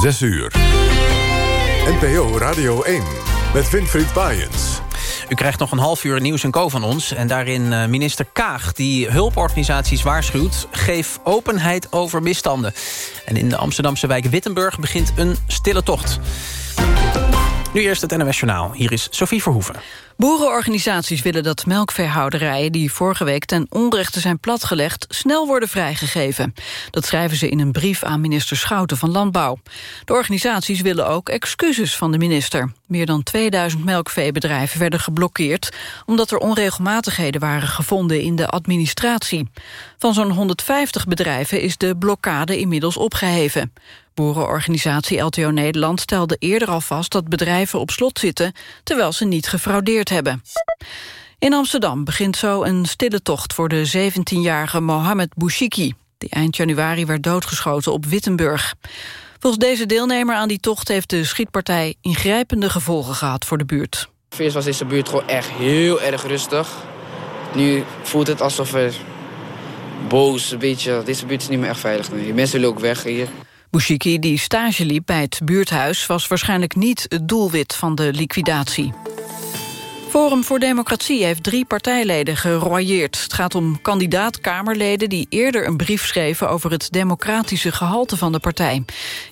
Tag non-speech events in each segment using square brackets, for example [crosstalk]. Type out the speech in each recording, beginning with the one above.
6 uur. NPO Radio 1 met Winfried Baaiens. U krijgt nog een half uur nieuws en co van ons. En daarin eh, minister Kaag, die hulporganisaties waarschuwt... geef openheid over misstanden. En in de Amsterdamse wijk Wittenburg begint een stille tocht. Nu eerst het NOS Journaal. Hier is Sophie Verhoeven. Boerenorganisaties willen dat melkveehouderijen... die vorige week ten onrechte zijn platgelegd... snel worden vrijgegeven. Dat schrijven ze in een brief aan minister Schouten van Landbouw. De organisaties willen ook excuses van de minister. Meer dan 2000 melkveebedrijven werden geblokkeerd... omdat er onregelmatigheden waren gevonden in de administratie. Van zo'n 150 bedrijven is de blokkade inmiddels opgeheven. Boerenorganisatie LTO Nederland stelde eerder al vast dat bedrijven op slot zitten, terwijl ze niet gefraudeerd hebben. In Amsterdam begint zo een stille tocht voor de 17-jarige Mohamed Bouchiki, die eind januari werd doodgeschoten op Wittenburg. Volgens deze deelnemer aan die tocht heeft de schietpartij ingrijpende gevolgen gehad voor de buurt. Eerst was deze buurt gewoon echt heel erg rustig. Nu voelt het alsof er boos, een beetje... Deze buurt is niet meer echt veilig. Nee. Mensen willen ook weg hier. Bouchiki, die stage liep bij het buurthuis... was waarschijnlijk niet het doelwit van de liquidatie. Forum voor Democratie heeft drie partijleden geroyeerd. Het gaat om kandidaat-Kamerleden die eerder een brief schreven... over het democratische gehalte van de partij.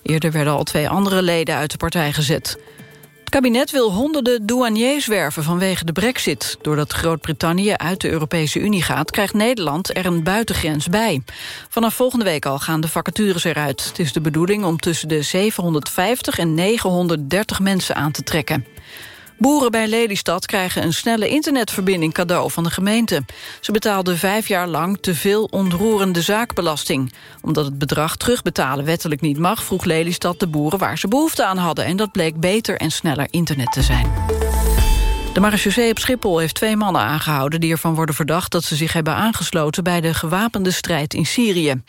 Eerder werden al twee andere leden uit de partij gezet. Kabinet wil honderden douaniers werven vanwege de brexit. Doordat Groot-Brittannië uit de Europese Unie gaat... krijgt Nederland er een buitengrens bij. Vanaf volgende week al gaan de vacatures eruit. Het is de bedoeling om tussen de 750 en 930 mensen aan te trekken. Boeren bij Lelystad krijgen een snelle internetverbinding cadeau van de gemeente. Ze betaalden vijf jaar lang te veel onroerende zaakbelasting. Omdat het bedrag terugbetalen wettelijk niet mag... vroeg Lelystad de boeren waar ze behoefte aan hadden. En dat bleek beter en sneller internet te zijn. De marechaussee op Schiphol heeft twee mannen aangehouden... die ervan worden verdacht dat ze zich hebben aangesloten... bij de gewapende strijd in Syrië.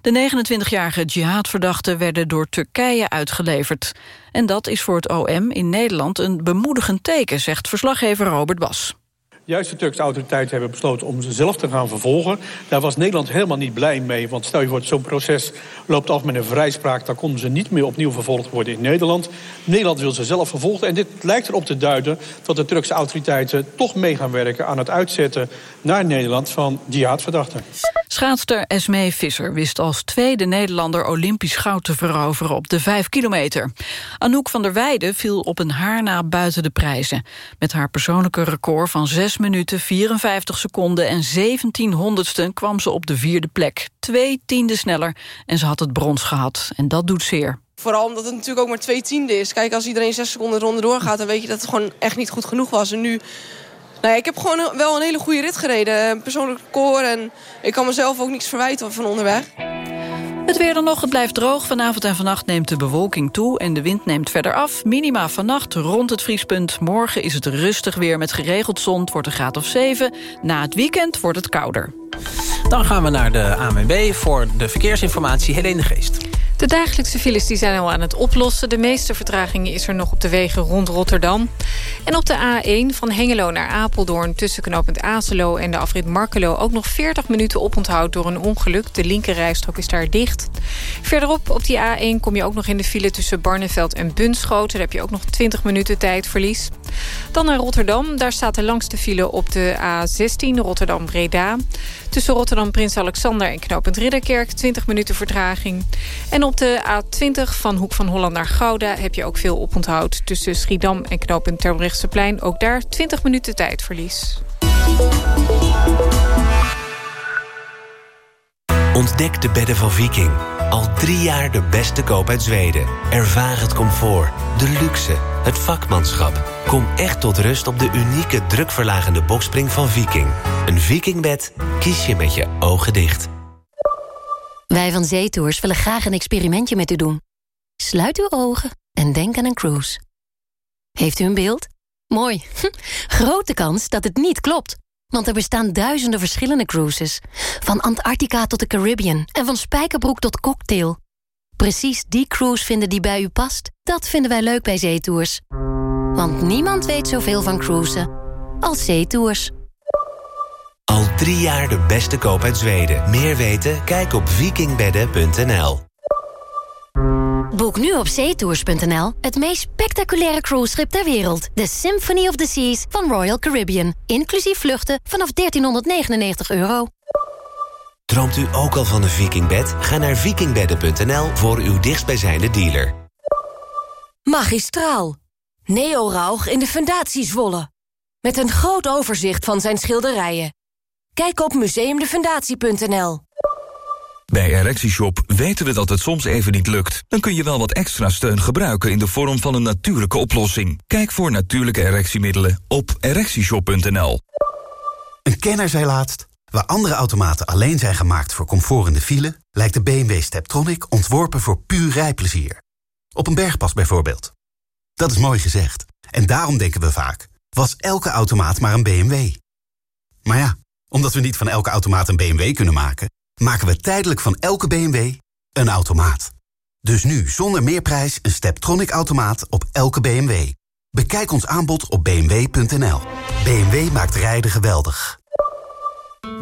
De 29-jarige jihadverdachten werden door Turkije uitgeleverd. En dat is voor het OM in Nederland een bemoedigend teken... zegt verslaggever Robert Bas. Juist de Turkse autoriteiten hebben besloten om ze zelf te gaan vervolgen. Daar was Nederland helemaal niet blij mee. Want stel je voor, zo'n proces loopt af met een vrijspraak... dan konden ze niet meer opnieuw vervolgd worden in Nederland. Nederland wil ze zelf vervolgen. En dit lijkt erop te duiden dat de Turkse autoriteiten... toch mee gaan werken aan het uitzetten naar Nederland van jihadverdachten. Schaatster Esmee Visser wist als tweede Nederlander Olympisch goud te veroveren op de 5 kilometer. Anouk van der Weijden viel op een haar na buiten de prijzen. Met haar persoonlijke record van 6 minuten, 54 seconden en 17 honderdsten kwam ze op de vierde plek. Twee tienden sneller en ze had het brons gehad. En dat doet zeer. Vooral omdat het natuurlijk ook maar twee tienden is. Kijk, als iedereen 6 seconden ronde doorgaat... dan weet je dat het gewoon echt niet goed genoeg was. En nu nou ik heb gewoon wel een hele goede rit gereden. Een persoonlijk record en ik kan mezelf ook niks verwijten van onderweg. Het weer dan nog, het blijft droog. Vanavond en vannacht neemt de bewolking toe en de wind neemt verder af. Minima vannacht rond het vriespunt. Morgen is het rustig weer met geregeld zon. Het wordt een graad of 7. Na het weekend wordt het kouder. Dan gaan we naar de ANWB voor de verkeersinformatie Helene Geest. De dagelijkse files die zijn al aan het oplossen. De meeste vertraging is er nog op de wegen rond Rotterdam. En op de A1 van Hengelo naar Apeldoorn... tussen knooppunt Azelo en de afrit Markelo... ook nog 40 minuten oponthoud door een ongeluk. De linkerrijstrook is daar dicht. Verderop op die A1 kom je ook nog in de file... tussen Barneveld en Bunschoten. Daar heb je ook nog 20 minuten tijdverlies. Dan naar Rotterdam. Daar staat de langste file op de A16 Rotterdam-Breda. Tussen Rotterdam-Prins Alexander en knooppunt Ridderkerk... 20 minuten vertraging. En op de A20 van Hoek van Holland naar Gouda... heb je ook veel oponthoud tussen Schiedam en knooppunt Terbrechtseplein. Ook daar 20 minuten tijdverlies. Ontdek de bedden van Viking. Al drie jaar de beste koop uit Zweden. Ervaar het comfort, de luxe, het vakmanschap. Kom echt tot rust op de unieke drukverlagende bokspring van Viking. Een Vikingbed kies je met je ogen dicht. Wij van Zeetours willen graag een experimentje met u doen. Sluit uw ogen en denk aan een cruise. Heeft u een beeld? Mooi. [laughs] Grote kans dat het niet klopt. Want er bestaan duizenden verschillende cruises. Van Antarctica tot de Caribbean en van Spijkerbroek tot Cocktail. Precies die cruise vinden die bij u past, dat vinden wij leuk bij Zeetours. Want niemand weet zoveel van cruisen als Zeetours. Al drie jaar de beste koop uit Zweden. Meer weten? Kijk op vikingbedden.nl. Boek nu op zeetours.nl het meest spectaculaire cruiseschip ter wereld. De Symphony of the Seas van Royal Caribbean. Inclusief vluchten vanaf 1399 euro. Droomt u ook al van een vikingbed? Ga naar vikingbedden.nl voor uw dichtstbijzijnde dealer. Magistraal. Neo Rauch in de Fundatie Zwolle. Met een groot overzicht van zijn schilderijen. Kijk op museumdefundatie.nl. Bij ErectieShop weten we dat het soms even niet lukt. Dan kun je wel wat extra steun gebruiken in de vorm van een natuurlijke oplossing. Kijk voor natuurlijke erectiemiddelen op ErectieShop.nl. Een kenner zei laatst... waar andere automaten alleen zijn gemaakt voor comfort in de file... lijkt de BMW Steptronic ontworpen voor puur rijplezier. Op een bergpas bijvoorbeeld. Dat is mooi gezegd. En daarom denken we vaak... was elke automaat maar een BMW? Maar ja, omdat we niet van elke automaat een BMW kunnen maken maken we tijdelijk van elke BMW een automaat. Dus nu zonder meerprijs een Steptronic-automaat op elke BMW. Bekijk ons aanbod op bmw.nl. BMW maakt rijden geweldig.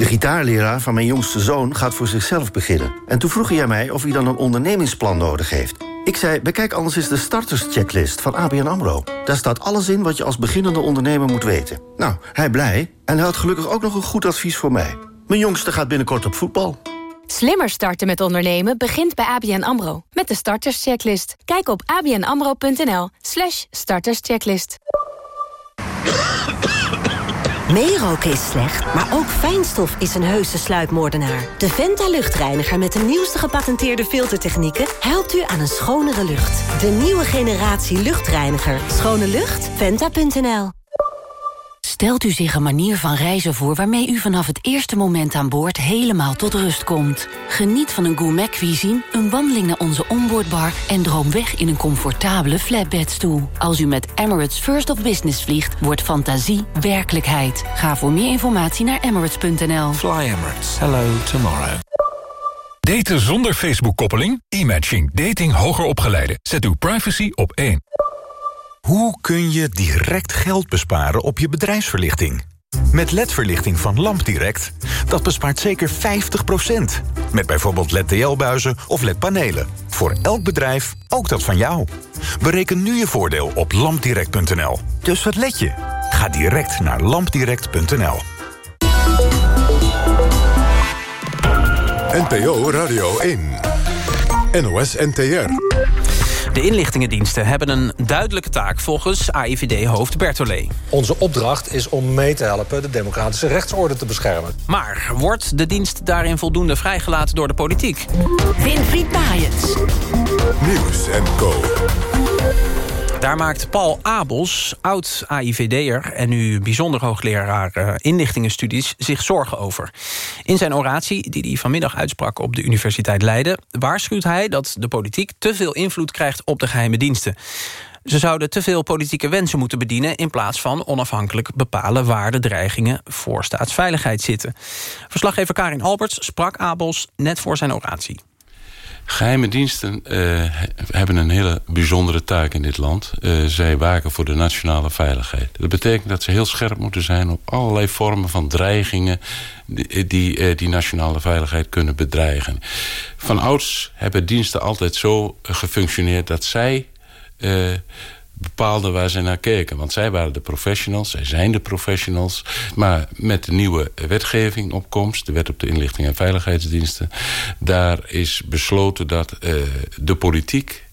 De gitaarleraar van mijn jongste zoon gaat voor zichzelf beginnen. En toen vroeg hij mij of hij dan een ondernemingsplan nodig heeft. Ik zei, bekijk anders eens de starterschecklist van ABN AMRO. Daar staat alles in wat je als beginnende ondernemer moet weten. Nou, hij blij en hij had gelukkig ook nog een goed advies voor mij. Mijn jongste gaat binnenkort op voetbal. Slimmer starten met ondernemen begint bij ABN AMRO. Met de starterschecklist. Kijk op abnamro.nl starterschecklist. Meeroken is slecht, maar ook fijnstof is een heuse sluipmoordenaar. De Venta luchtreiniger met de nieuwste gepatenteerde filtertechnieken... helpt u aan een schonere lucht. De nieuwe generatie luchtreiniger. Schone lucht? Venta.nl Stelt u zich een manier van reizen voor waarmee u vanaf het eerste moment aan boord helemaal tot rust komt. Geniet van een gourmet cuisine, een wandeling naar onze onboardbar en droom weg in een comfortabele flatbedstoel. Als u met Emirates First of Business vliegt, wordt fantasie werkelijkheid. Ga voor meer informatie naar emirates.nl. Fly Emirates. Hello tomorrow. Daten zonder Facebook-koppeling? E-matching. Dating hoger opgeleiden. Zet uw privacy op één. Hoe kun je direct geld besparen op je bedrijfsverlichting? Met LED-verlichting van LampDirect, dat bespaart zeker 50%. Met bijvoorbeeld LED-TL-buizen of LED-panelen. Voor elk bedrijf, ook dat van jou. Bereken nu je voordeel op lampdirect.nl. Dus wat let je? Ga direct naar lampdirect.nl. NPO Radio 1. NOS NTR. De inlichtingendiensten hebben een duidelijke taak volgens AIVD-hoofd Bertolet. Onze opdracht is om mee te helpen de democratische rechtsorde te beschermen. Maar wordt de dienst daarin voldoende vrijgelaten door de politiek? Winfried Maaiens. Nieuws en Co. Daar maakt Paul Abels, oud-AIVD'er... en nu bijzonder hoogleraar uh, inlichtingenstudies, zich zorgen over. In zijn oratie, die hij vanmiddag uitsprak op de Universiteit Leiden... waarschuwt hij dat de politiek te veel invloed krijgt op de geheime diensten. Ze zouden te veel politieke wensen moeten bedienen... in plaats van onafhankelijk bepalen waar de dreigingen voor staatsveiligheid zitten. Verslaggever Karin Alberts sprak Abels net voor zijn oratie. Geheime diensten uh, hebben een hele bijzondere taak in dit land. Uh, zij waken voor de nationale veiligheid. Dat betekent dat ze heel scherp moeten zijn op allerlei vormen van dreigingen... die die, uh, die nationale veiligheid kunnen bedreigen. Van ouds hebben diensten altijd zo gefunctioneerd dat zij bepaalden waar ze naar keken. Want zij waren de professionals, zij zijn de professionals. Maar met de nieuwe wetgeving opkomst... de wet op de inlichting en veiligheidsdiensten... daar is besloten dat uh, de politiek...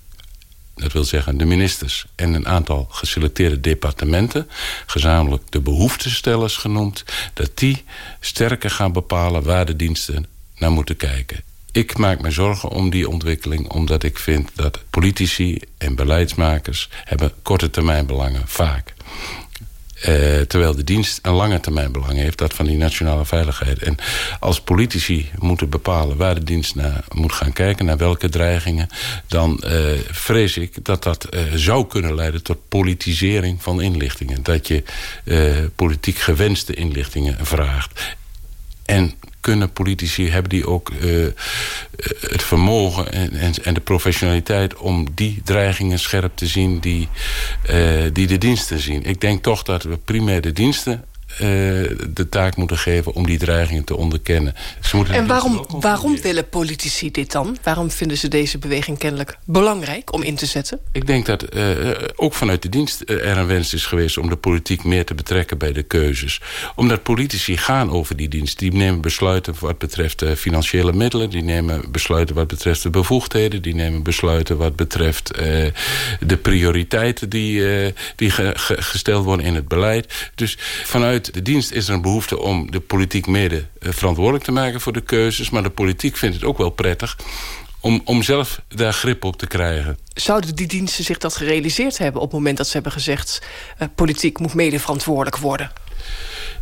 dat wil zeggen de ministers en een aantal geselecteerde departementen... gezamenlijk de behoeftestellers genoemd... dat die sterker gaan bepalen waar de diensten naar moeten kijken ik maak me zorgen om die ontwikkeling... omdat ik vind dat politici en beleidsmakers... hebben korte termijn belangen, vaak. Uh, terwijl de dienst een lange termijn belang heeft, dat van die nationale veiligheid. En als politici moeten bepalen waar de dienst naar moet gaan kijken, naar welke dreigingen, dan uh, vrees ik dat dat uh, zou kunnen leiden tot politisering van inlichtingen. Dat je politiek gewenste inlichtingen vraagt. En kunnen politici, hebben die ook uh, het vermogen en, en, de professionaliteit... om die dreigingen scherp te zien die, uh, die de diensten zien. Ik denk toch dat we primair de diensten de taak moeten geven om die dreigingen te onderkennen. Ze moeten en waarom, waarom willen politici dit dan? Waarom vinden ze deze beweging kennelijk belangrijk om in te zetten? Ik denk dat uh, ook vanuit de dienst er een wens is geweest... om de politiek meer te betrekken bij de keuzes. Omdat politici gaan over die dienst. Die nemen besluiten wat betreft financiële middelen. Die nemen besluiten wat betreft de bevoegdheden. Die nemen besluiten wat betreft de prioriteiten... die, die ge gesteld worden in het beleid. Dus vanuit de dienst is er een behoefte om de politiek mede verantwoordelijk te maken voor de keuzes. Maar de politiek vindt het ook wel prettig om, om zelf daar grip op te krijgen. Zouden die diensten zich dat gerealiseerd hebben... op het moment dat ze hebben gezegd... Uh, politiek moet mede verantwoordelijk worden?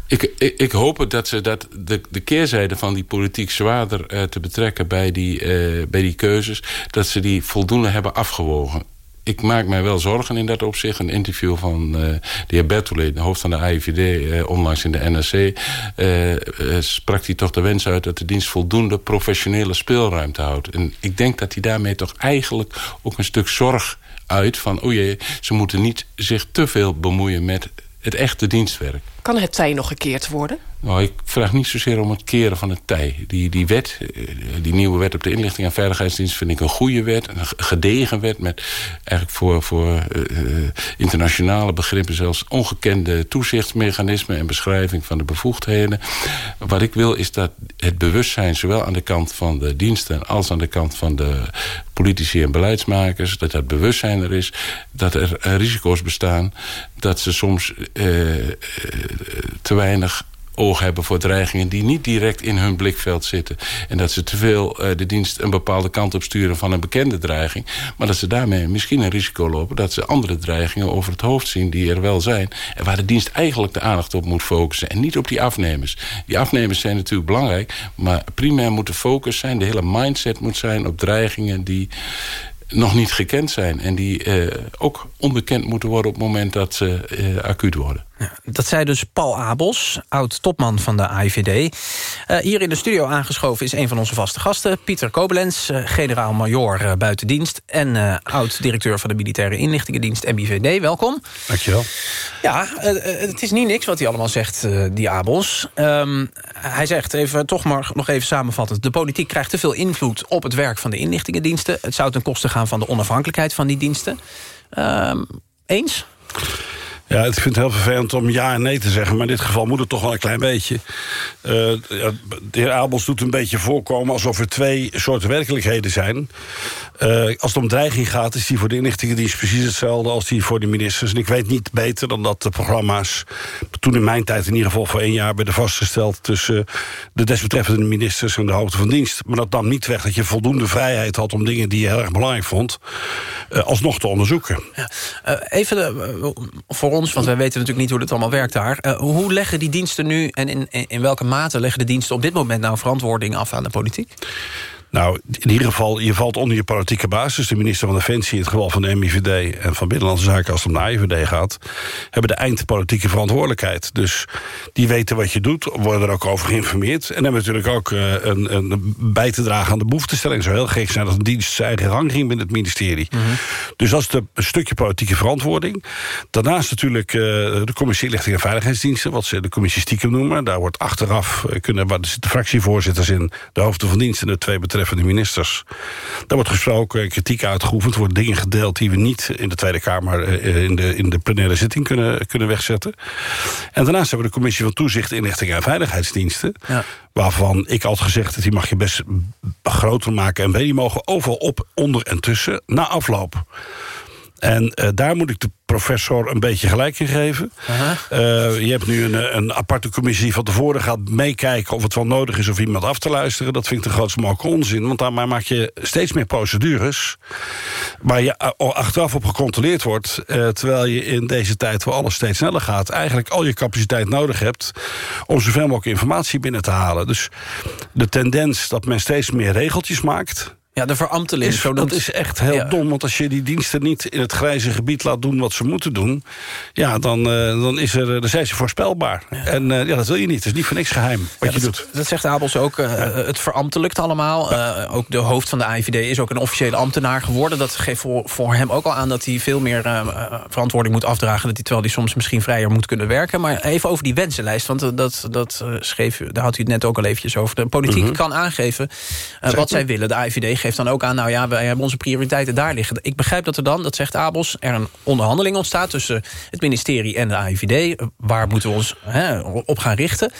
Ik, ik, ik, hoop dat ze dat de, de keerzijde van die politiek zwaarder uh, te betrekken bij die, uh, bij die keuzes... dat ze die voldoende hebben afgewogen ik maak mij wel zorgen in dat opzicht. Een interview van uh, de heer Bertollet, de hoofd van de AIVD... Uh, onlangs in de NRC... Uh, sprak hij toch de wens uit dat de dienst voldoende professionele speelruimte houdt. En ik denk dat hij daarmee toch eigenlijk ook een stuk zorg uit... van, o jee, ze moeten niet zich te veel bemoeien met het echte dienstwerk. Kan het tij nog gekeerd worden? Nou, ik vraag niet zozeer om het keren van het tij. Die, die wet, die nieuwe wet op de inlichting en veiligheidsdienst... vind ik een goede wet, een gedegen wet... met eigenlijk voor, voor uh, internationale begrippen... zelfs ongekende toezichtsmechanismen en beschrijving van de bevoegdheden. Wat ik wil is dat het bewustzijn... zowel aan de kant van de diensten als aan de kant van de politici en beleidsmakers... dat dat bewustzijn er is, dat er risico's bestaan... dat ze soms te weinig oog hebben voor dreigingen die niet direct in hun blikveld zitten. En dat ze te veel uh, de dienst een bepaalde kant op sturen van een bekende dreiging. Maar dat ze daarmee misschien een risico lopen dat ze andere dreigingen over het hoofd zien die er wel zijn. En waar de dienst eigenlijk de aandacht op moet focussen. En niet op die afnemers. Die afnemers zijn natuurlijk belangrijk. Maar primair moet de focus zijn, de hele mindset moet zijn op dreigingen die nog niet gekend zijn. En die uh, ook onbekend moeten worden op het moment dat ze uh, acuut worden. Dat zei dus Paul Abels, oud-topman van de AIVD. Uh, hier in de studio aangeschoven is een van onze vaste gasten... Pieter Kobelens, generaal-majoor buitendienst... en oud-directeur van de Militaire Inlichtingendienst MIVD. Welkom. Dankjewel. Ja, het is niet niks wat hij allemaal zegt, die Abels. Um, hij zegt, even, toch maar nog even samenvattend... de politiek krijgt te veel invloed op het werk van de inlichtingendiensten. Het zou ten koste gaan van de onafhankelijkheid van die diensten. Um, eens? Ja, ik vind het heel vervelend om ja en nee te zeggen... maar in dit geval moet het toch wel een klein beetje. Ja, de heer Abels doet een beetje voorkomen alsof er twee soorten werkelijkheden zijn. Uh, als het om dreiging gaat, is die voor de inlichtingendienst precies hetzelfde... als die voor de ministers. En ik weet niet beter dan dat de programma's... toen in mijn tijd in ieder geval voor één jaar werden vastgesteld... tussen de desbetreffende ministers en de hoogte van dienst. Maar dat nam niet weg dat je voldoende vrijheid had... om dingen die je heel erg belangrijk vond, uh, alsnog te onderzoeken. Ja. even de, voor ons, want wij weten natuurlijk niet hoe dit allemaal werkt daar. Uh, hoe leggen die diensten nu en in, in welke mate leggen de diensten op dit moment nou verantwoording af aan de politiek? Nou, in ieder geval, je valt onder je politieke basis. De minister van Defensie, in het geval van de MIVD... en van Binnenlandse Zaken als het om de IVD gaat... hebben de eindpolitieke verantwoordelijkheid. Dus die weten wat je doet, worden er ook over geïnformeerd... en hebben natuurlijk ook uh, een, een, bij te dragen aan de behoeftestelling. Zou heel gek zijn dat een dienst zijn eigen gang ging binnen het ministerie. Mm -hmm. Dus dat is de, een stukje politieke verantwoording. Daarnaast natuurlijk uh, de commissie Lichting en Veiligheidsdiensten... wat ze de commissie stiekem noemen. Daar wordt achteraf, kunnen, waar zitten fractievoorzitters in... de hoofden van diensten en de twee betreffende de ministers. Daar wordt gesproken, kritiek uitgeoefend, worden dingen gedeeld die we niet in de Tweede Kamer in de, in de plenaire zitting kunnen, kunnen wegzetten. En daarnaast hebben we de Commissie van Toezicht, Inlichting en Veiligheidsdiensten. Ja. Waarvan ik altijd gezegd heb, die mag je best groter maken. En die mogen overal op, onder en tussen, na afloop. En uh, daar moet ik de professor een beetje gelijk in geven. Uh -huh. uh, je hebt nu een, een, aparte commissie van tevoren gaat meekijken... of het wel nodig is of iemand af te luisteren. Dat vind ik de grootste mogelijke onzin. Want daarmee maak je steeds meer procedures... waar je achteraf op gecontroleerd wordt... Terwijl je in deze tijd waar alles steeds sneller gaat... eigenlijk al je capaciteit nodig hebt... om zoveel mogelijk informatie binnen te halen. Dus de tendens dat men steeds meer regeltjes maakt Ja, de verambteling. Is, dat is echt heel dom, want als je die diensten niet in het grijze gebied laat doen wat ze moeten doen, ja, dan, uh, dan, is er, dan zijn ze voorspelbaar. En uh, ja, dat wil je niet. Het is niet voor niks geheim wat je dat, doet. Dat zegt Abels ook. Uh, het verambtelijkt allemaal. ook de hoofd van de AIVD is ook een officiële ambtenaar geworden. Dat geeft voor, voor hem ook al aan dat hij veel meer verantwoording moet afdragen. Dat hij, terwijl hij soms misschien vrijer moet kunnen werken. Maar even over die wensenlijst, want dat, dat schreef, daar had u het net ook al eventjes over. De politiek -hmm. kan aangeven wat zij willen. De AIVD geeft dan ook aan, nou ja, wij hebben onze prioriteiten daar liggen. Ik begrijp dat er dan, dat zegt Abels, er een onderhandeling ontstaat... tussen het ministerie en de AIVD. Waar moeten we ons hè, op gaan richten?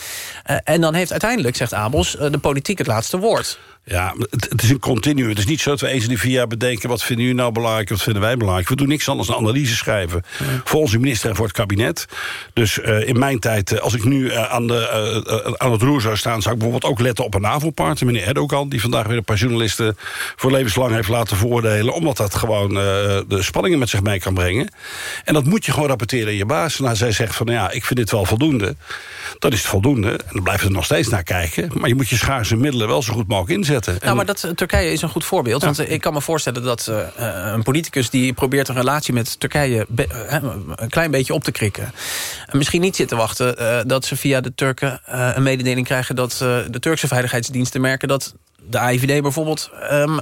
Uh, en dan heeft uiteindelijk, zegt Abels, uh, de politiek het laatste woord. Ja, het, het, is een continu. Het is niet zo dat we eens in de vier jaar bedenken... wat vinden jullie nou belangrijk, wat vinden wij belangrijk. We doen niks anders dan analyse schrijven. Ja. Voor onze minister en voor het kabinet. Dus uh, in mijn tijd, uh, als ik nu uh, aan, de, aan het roer zou staan... zou ik bijvoorbeeld ook letten op een NAVO-partner. Meneer Erdogan, die vandaag weer een paar journalisten... voor levenslang heeft laten voordelen. Omdat dat gewoon de spanningen met zich mee kan brengen. En dat moet je gewoon rapporteren aan je baas. Nou, zij zegt van, nou ja, ik vind dit wel voldoende. Dan is het voldoende. En dan blijven we er nog steeds naar kijken. Maar je moet je schaarse middelen wel zo goed mogelijk inzetten. Nou, maar dat, Turkije is een goed voorbeeld. Ja. Want ik kan me voorstellen dat uh, een politicus... die probeert een relatie met Turkije uh, een klein beetje op te krikken... misschien niet zit te wachten uh, dat ze via de Turken een mededeling krijgen... dat de Turkse veiligheidsdiensten merken dat de AIVD bijvoorbeeld um, uh,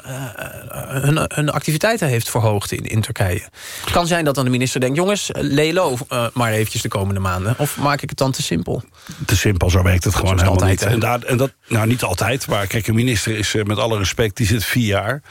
hun, hun, activiteiten heeft verhoogd in, in Turkije. Het kan zijn dat dan de minister denkt... jongens, lelo uh, maar eventjes de komende maanden. Of maak ik het dan te simpel? Te simpel, zo werkt het gewoon helemaal altijd, niet. En, daar, en dat, nou, niet altijd, maar kijk, een minister is met alle respect... die zit vier jaar.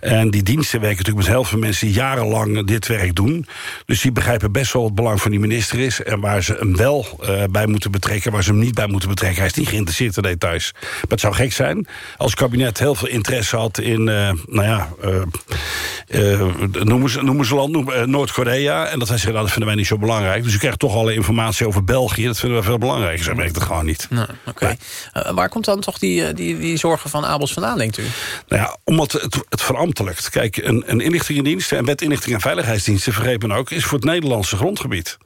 En die diensten werken natuurlijk met heel veel mensen... die jarenlang dit werk doen. Dus die begrijpen best wel wat het belang van die minister is... en waar ze hem wel bij moeten betrekken... waar ze hem niet bij moeten betrekken. Hij is niet geïnteresseerd in details. Maar het zou gek zijn als kabinet heel veel interesse had in, uh, nou ja, uh, noemen, ze, noemen ze land, noem, Noord-Korea. En dat hij zei, nou, dat vinden wij niet zo belangrijk. Dus u krijgt toch alle informatie over België. Dat vinden we veel belangrijker. Zo werkt het gewoon niet. Okay. waar komt dan toch die, die, die zorgen van Abels vandaan, denkt u? Nou ja, omdat het, het verambtelijkt. Kijk, een, een inlichtingendienst en wet inlichting en veiligheidsdiensten, vergeet men ook, is voor het Nederlandse grondgebied.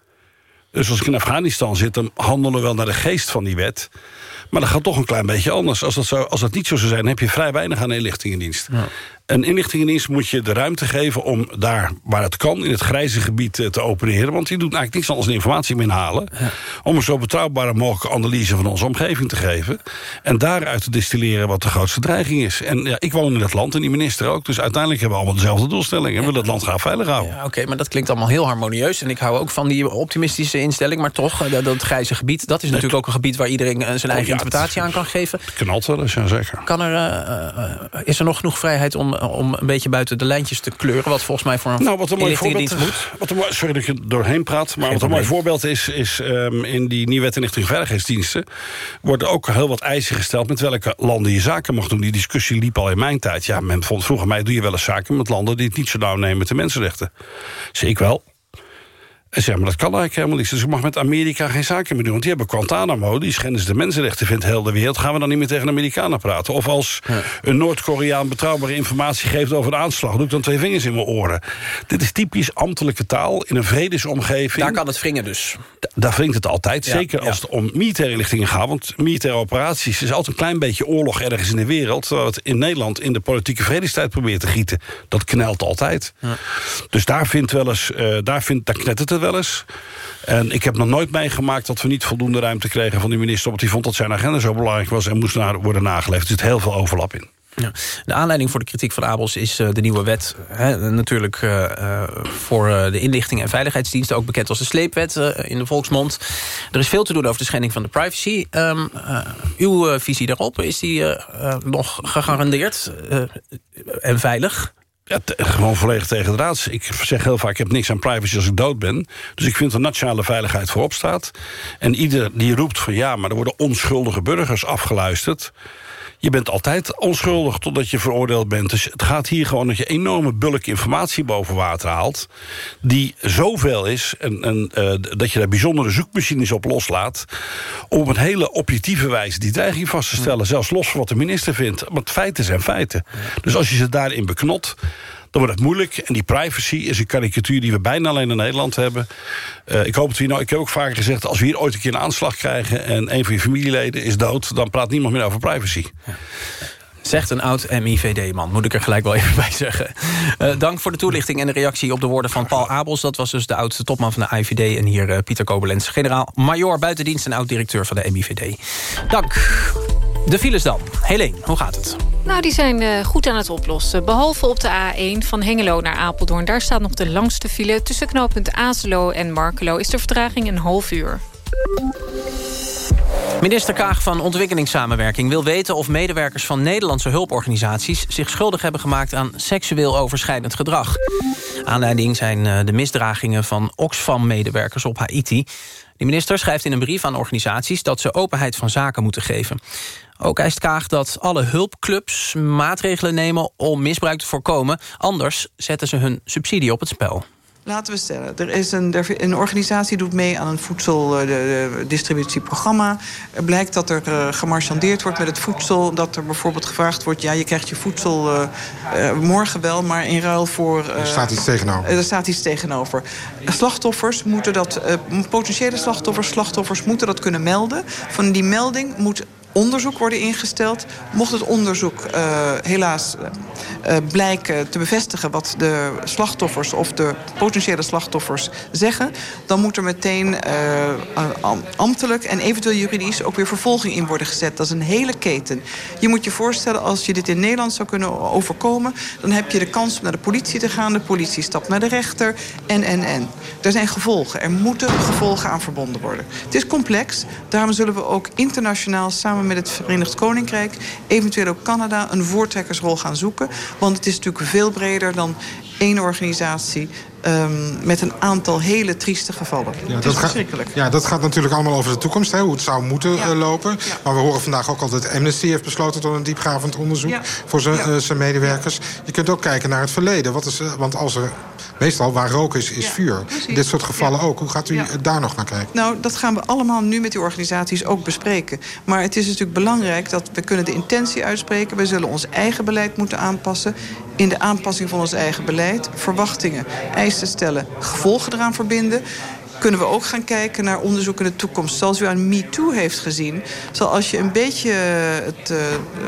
Dus als ik in Afghanistan zit, dan handelen we wel naar de geest van die wet. Maar dat gaat toch een klein beetje anders. Als dat, zo, als dat niet zo zou zijn, heb je vrij weinig aan inlichtingendienst. Ja. Een inlichtingendienst moet je de ruimte geven om daar waar het kan... in het grijze gebied te opereren. Want die doet eigenlijk niks anders dan informatie inhalen. Ja. Om een zo betrouwbare mogelijke analyse van onze omgeving te geven. En daaruit te distilleren wat de grootste dreiging is. En ja, ik woon in het land en die minister ook. Dus uiteindelijk hebben we allemaal dezelfde doelstelling. En willen het land graag veilig houden. Ja, Oké, okay, maar dat klinkt allemaal heel harmonieus. En ik hou ook van die optimistische instelling. Maar toch, dat, dat grijze gebied, dat is natuurlijk ook een gebied... waar iedereen zijn eigen oh, interpretatie aan kan geven. Het knalt wel eens, ja zeker. Kan er, uh, is er nog genoeg vrijheid om, om een beetje buiten de lijntjes te kleuren... wat volgens mij voor een, nou, wat een mooi voorbeeld moet? Wat een, sorry dat er doorheen praat, maar Geen wat een mooi voorbeeld is... is um, in die nieuwe wet inlichting veiligheidsdiensten... worden ook heel wat eisen gesteld met welke landen je zaken mag doen. Die discussie liep al in mijn tijd. Ja, men vond vroeger mij, doe je wel eens zaken met landen... die het niet zo nauw nemen met de mensenrechten. Zie ik wel. En zei, maar dat kan eigenlijk helemaal niet. Dus ik mag met Amerika geen zaken meer doen. Want die hebben Guantanamo, die schenden ze de mensenrechten vindt heel de wereld. Gaan we dan niet meer tegen de Amerikanen praten? Of als ja. een Noord-Koreaan betrouwbare informatie geeft over een aanslag... doe ik dan twee vingers in mijn oren. Dit is typisch ambtelijke taal in een vredesomgeving. Daar kan het wringen dus. Da daar wringt het altijd. Ja, zeker als het om militaire lichtingen gaat. Want militaire operaties is altijd een klein beetje oorlog ergens in de wereld. Terwijl het in Nederland in de politieke vredestijd probeert te gieten. Dat knelt altijd. Dus daar vindt wel eens, uh, daar, vindt, daar knettert het En ik heb nog nooit meegemaakt dat we niet voldoende ruimte kregen van die minister... omdat hij vond dat zijn agenda zo belangrijk was en moest naar, worden nageleefd. Er zit heel veel overlap in. Ja. De aanleiding voor de kritiek van Abels is uh, de nieuwe wet. Hè, natuurlijk uh, uh, voor de inlichting en veiligheidsdiensten... ook bekend als de sleepwet in de volksmond. Er is veel te doen over de schending van de privacy. Um, uw visie daarop, is die nog gegarandeerd en veilig? Ja, gewoon volledig tegen de raad. Ik zeg heel vaak, ik heb niks aan privacy als ik dood ben. Dus ik vind dat nationale veiligheid voorop staat. En ieder die roept van ja, maar er worden onschuldige burgers afgeluisterd... Je bent altijd onschuldig totdat je veroordeeld bent. Dus het gaat hier gewoon dat je enorme bulk informatie boven water haalt... die zoveel is en, en uh, dat je daar bijzondere zoekmachines op loslaat... om op een hele objectieve wijze die dreiging vast te stellen. Zelfs los van wat de minister vindt. Want feiten zijn feiten. Dus als je ze daarin beknot dan wordt het moeilijk. En die privacy is een karikatuur die we bijna alleen in Nederland hebben. Uh, ik hoop dat we nou, ik heb ook vaker gezegd... als we hier ooit een keer een aanslag krijgen... en een van je familieleden is dood... dan praat niemand meer over privacy. Zegt een oud MIVD-man, moet ik er gelijk wel even [laughs] bij zeggen. Uh, dank voor de toelichting en de reactie op de woorden van Paul Abels. Dat was dus de oudste topman van de IVD. En hier uh, Pieter Kobelens, generaal-major buitendienst... en oud-directeur van de MIVD. Dank. De files dan. Helene, hoe gaat het? Nou, die zijn uh, goed aan het oplossen. Behalve op de A1 van Hengelo naar Apeldoorn. Daar staat nog de langste file. Tussen knooppunt Azelo en Markelo is de vertraging een half uur. Minister Kaag van Ontwikkelingssamenwerking wil weten of medewerkers van Nederlandse hulporganisaties zich schuldig hebben gemaakt aan seksueel overschrijdend gedrag. Aanleiding zijn eh, de misdragingen van Oxfam-medewerkers op Haiti. De minister schrijft in een brief aan organisaties dat ze openheid van zaken moeten geven. Ook eist Kaag dat alle hulpclubs maatregelen nemen om misbruik te voorkomen. Anders zetten ze hun subsidie op het spel. Laten we stellen, er is een, er, een organisatie doet mee aan een voedseldistributieprogramma. Er blijkt dat er uh, gemarchandeerd wordt met het voedsel. Dat er bijvoorbeeld gevraagd wordt, ja, je krijgt je voedsel uh, uh, morgen wel... maar in ruil voor... er staat iets tegenover. Er staat iets tegenover. Slachtoffers moeten dat... potentiële slachtoffers, slachtoffers moeten dat kunnen melden. Van die melding moet onderzoek worden ingesteld. Mocht het onderzoek uh, helaas uh, blijken te bevestigen... wat de slachtoffers of de potentiële slachtoffers zeggen... dan moet er meteen uh, ambtelijk en eventueel juridisch... ook weer vervolging in worden gezet. Dat is een hele keten. Je moet je voorstellen, als je dit in Nederland zou kunnen overkomen... dan heb je de kans om naar de politie te gaan. De politie stapt naar de rechter. En, en, en. Er zijn gevolgen. Er moeten gevolgen aan verbonden worden. Het is complex. Daarom zullen we ook internationaal samen met het Verenigd Koninkrijk... eventueel ook Canada een voortrekkersrol gaan zoeken. Want het is natuurlijk veel breder dan één organisatie... Um, met een aantal hele trieste gevallen. Ja, dat verschrikkelijk. Gaat, ja, dat gaat natuurlijk allemaal over de toekomst, hè, hoe het zou moeten ja. uh, lopen. Ja. Maar we horen vandaag ook al dat Amnesty heeft besloten... tot een diepgravend onderzoek voor zijn uh, medewerkers. Je kunt ook kijken naar het verleden. Wat is, uh, want als er meestal waar rook is, is vuur. In dit soort gevallen ook. Hoe gaat u daar nog naar kijken? Nou, dat gaan we allemaal nu met die organisaties ook bespreken. Maar het is natuurlijk belangrijk dat we kunnen de intentie uitspreken. We zullen ons eigen beleid moeten aanpassen. In de aanpassing van ons eigen beleid. Verwachtingen, eisen stellen, gevolgen eraan verbinden kunnen we ook gaan kijken naar onderzoek in de toekomst. Zoals u aan MeToo heeft gezien. Zal als je een beetje het uh,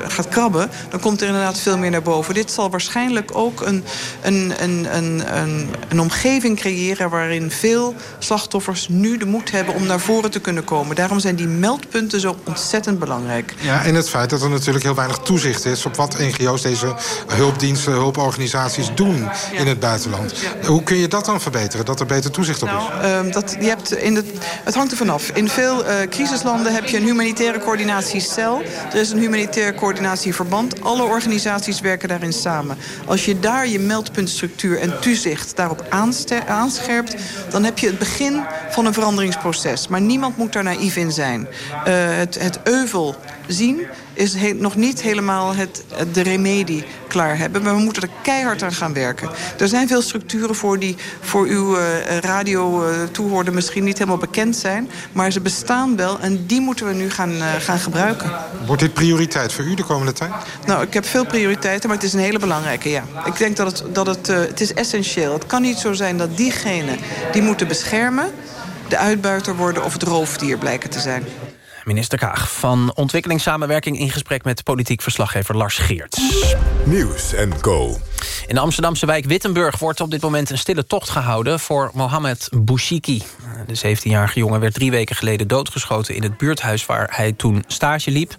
gaat krabben... dan komt er inderdaad veel meer naar boven. Dit zal waarschijnlijk ook een, een, een, een, een, een omgeving creëren... waarin veel slachtoffers nu de moed hebben om naar voren te kunnen komen. Daarom zijn die meldpunten zo ontzettend belangrijk. Ja, en het feit dat er natuurlijk heel weinig toezicht is... op wat NGO's, deze hulpdiensten, hulporganisaties doen in het buitenland. Hoe kun je dat dan verbeteren, dat er beter toezicht op nou, is? Um, dat hebt in het, hangt er vanaf. In veel uh, crisislanden heb je een humanitaire coördinatiecel. Er is een humanitair coördinatieverband. Alle organisaties werken daarin samen. Als je daar je meldpuntstructuur en toezicht daarop aanscherpt... dan heb je het begin van een veranderingsproces. Maar niemand moet daar naïef in zijn. Uh, het, het euvel zien is he nog niet helemaal het, de remedie klaar hebben. Maar we moeten er keihard aan gaan werken. Er zijn veel structuren voor die voor uw uh, radio uh, toehoorden misschien niet helemaal bekend zijn. Maar ze bestaan wel en die moeten we nu gaan, uh, gaan gebruiken. Wordt dit prioriteit voor u de komende tijd? Nou, ik heb veel prioriteiten, maar het is een hele belangrijke, ja. Ik denk dat het, dat het, het is essentieel. Het kan niet zo zijn dat diegenen die moeten beschermen... de uitbuiter worden of het roofdier blijken te zijn. Minister Kaag van Ontwikkelingssamenwerking... in gesprek met politiek verslaggever Lars Geerts. Nieuws en Co. In de Amsterdamse wijk Wittenburg wordt op dit moment een stille tocht gehouden... voor Mohamed Bouchiki. De 17-jarige jongen werd drie weken geleden doodgeschoten... in het buurthuis waar hij toen stage liep.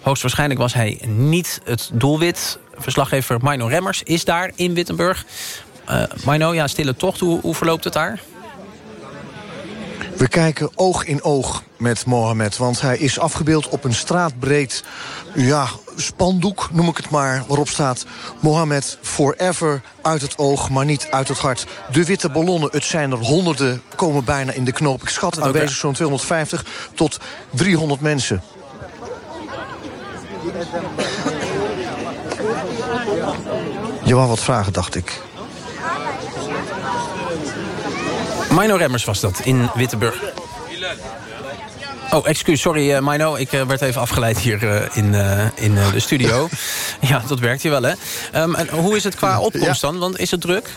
Hoogstwaarschijnlijk was hij niet het doelwit. Verslaggever Mino Remmers is daar in Wittenburg. Uh, Mino, ja, stille tocht, hoe, hoe verloopt het daar? We kijken oog in oog met Mohammed, want hij is afgebeeld op een straatbreed ja, spandoek, noem ik het maar, waarop staat... Mohammed forever uit het oog, maar niet uit het hart. De witte ballonnen, het zijn er honderden, komen bijna in de knoop. Ik schat het aanwezig zo'n 250 tot 300 mensen. Je wou wat vragen, dacht ik. Mino Remmers was dat, in Wittenburg. Oh, excuus, sorry uh, Mino. Ik uh, werd even afgeleid hier uh, in, in de studio. [laughs] ja, dat werkt hier wel, hè. Um, en hoe is het qua opkomst dan? Want is het druk?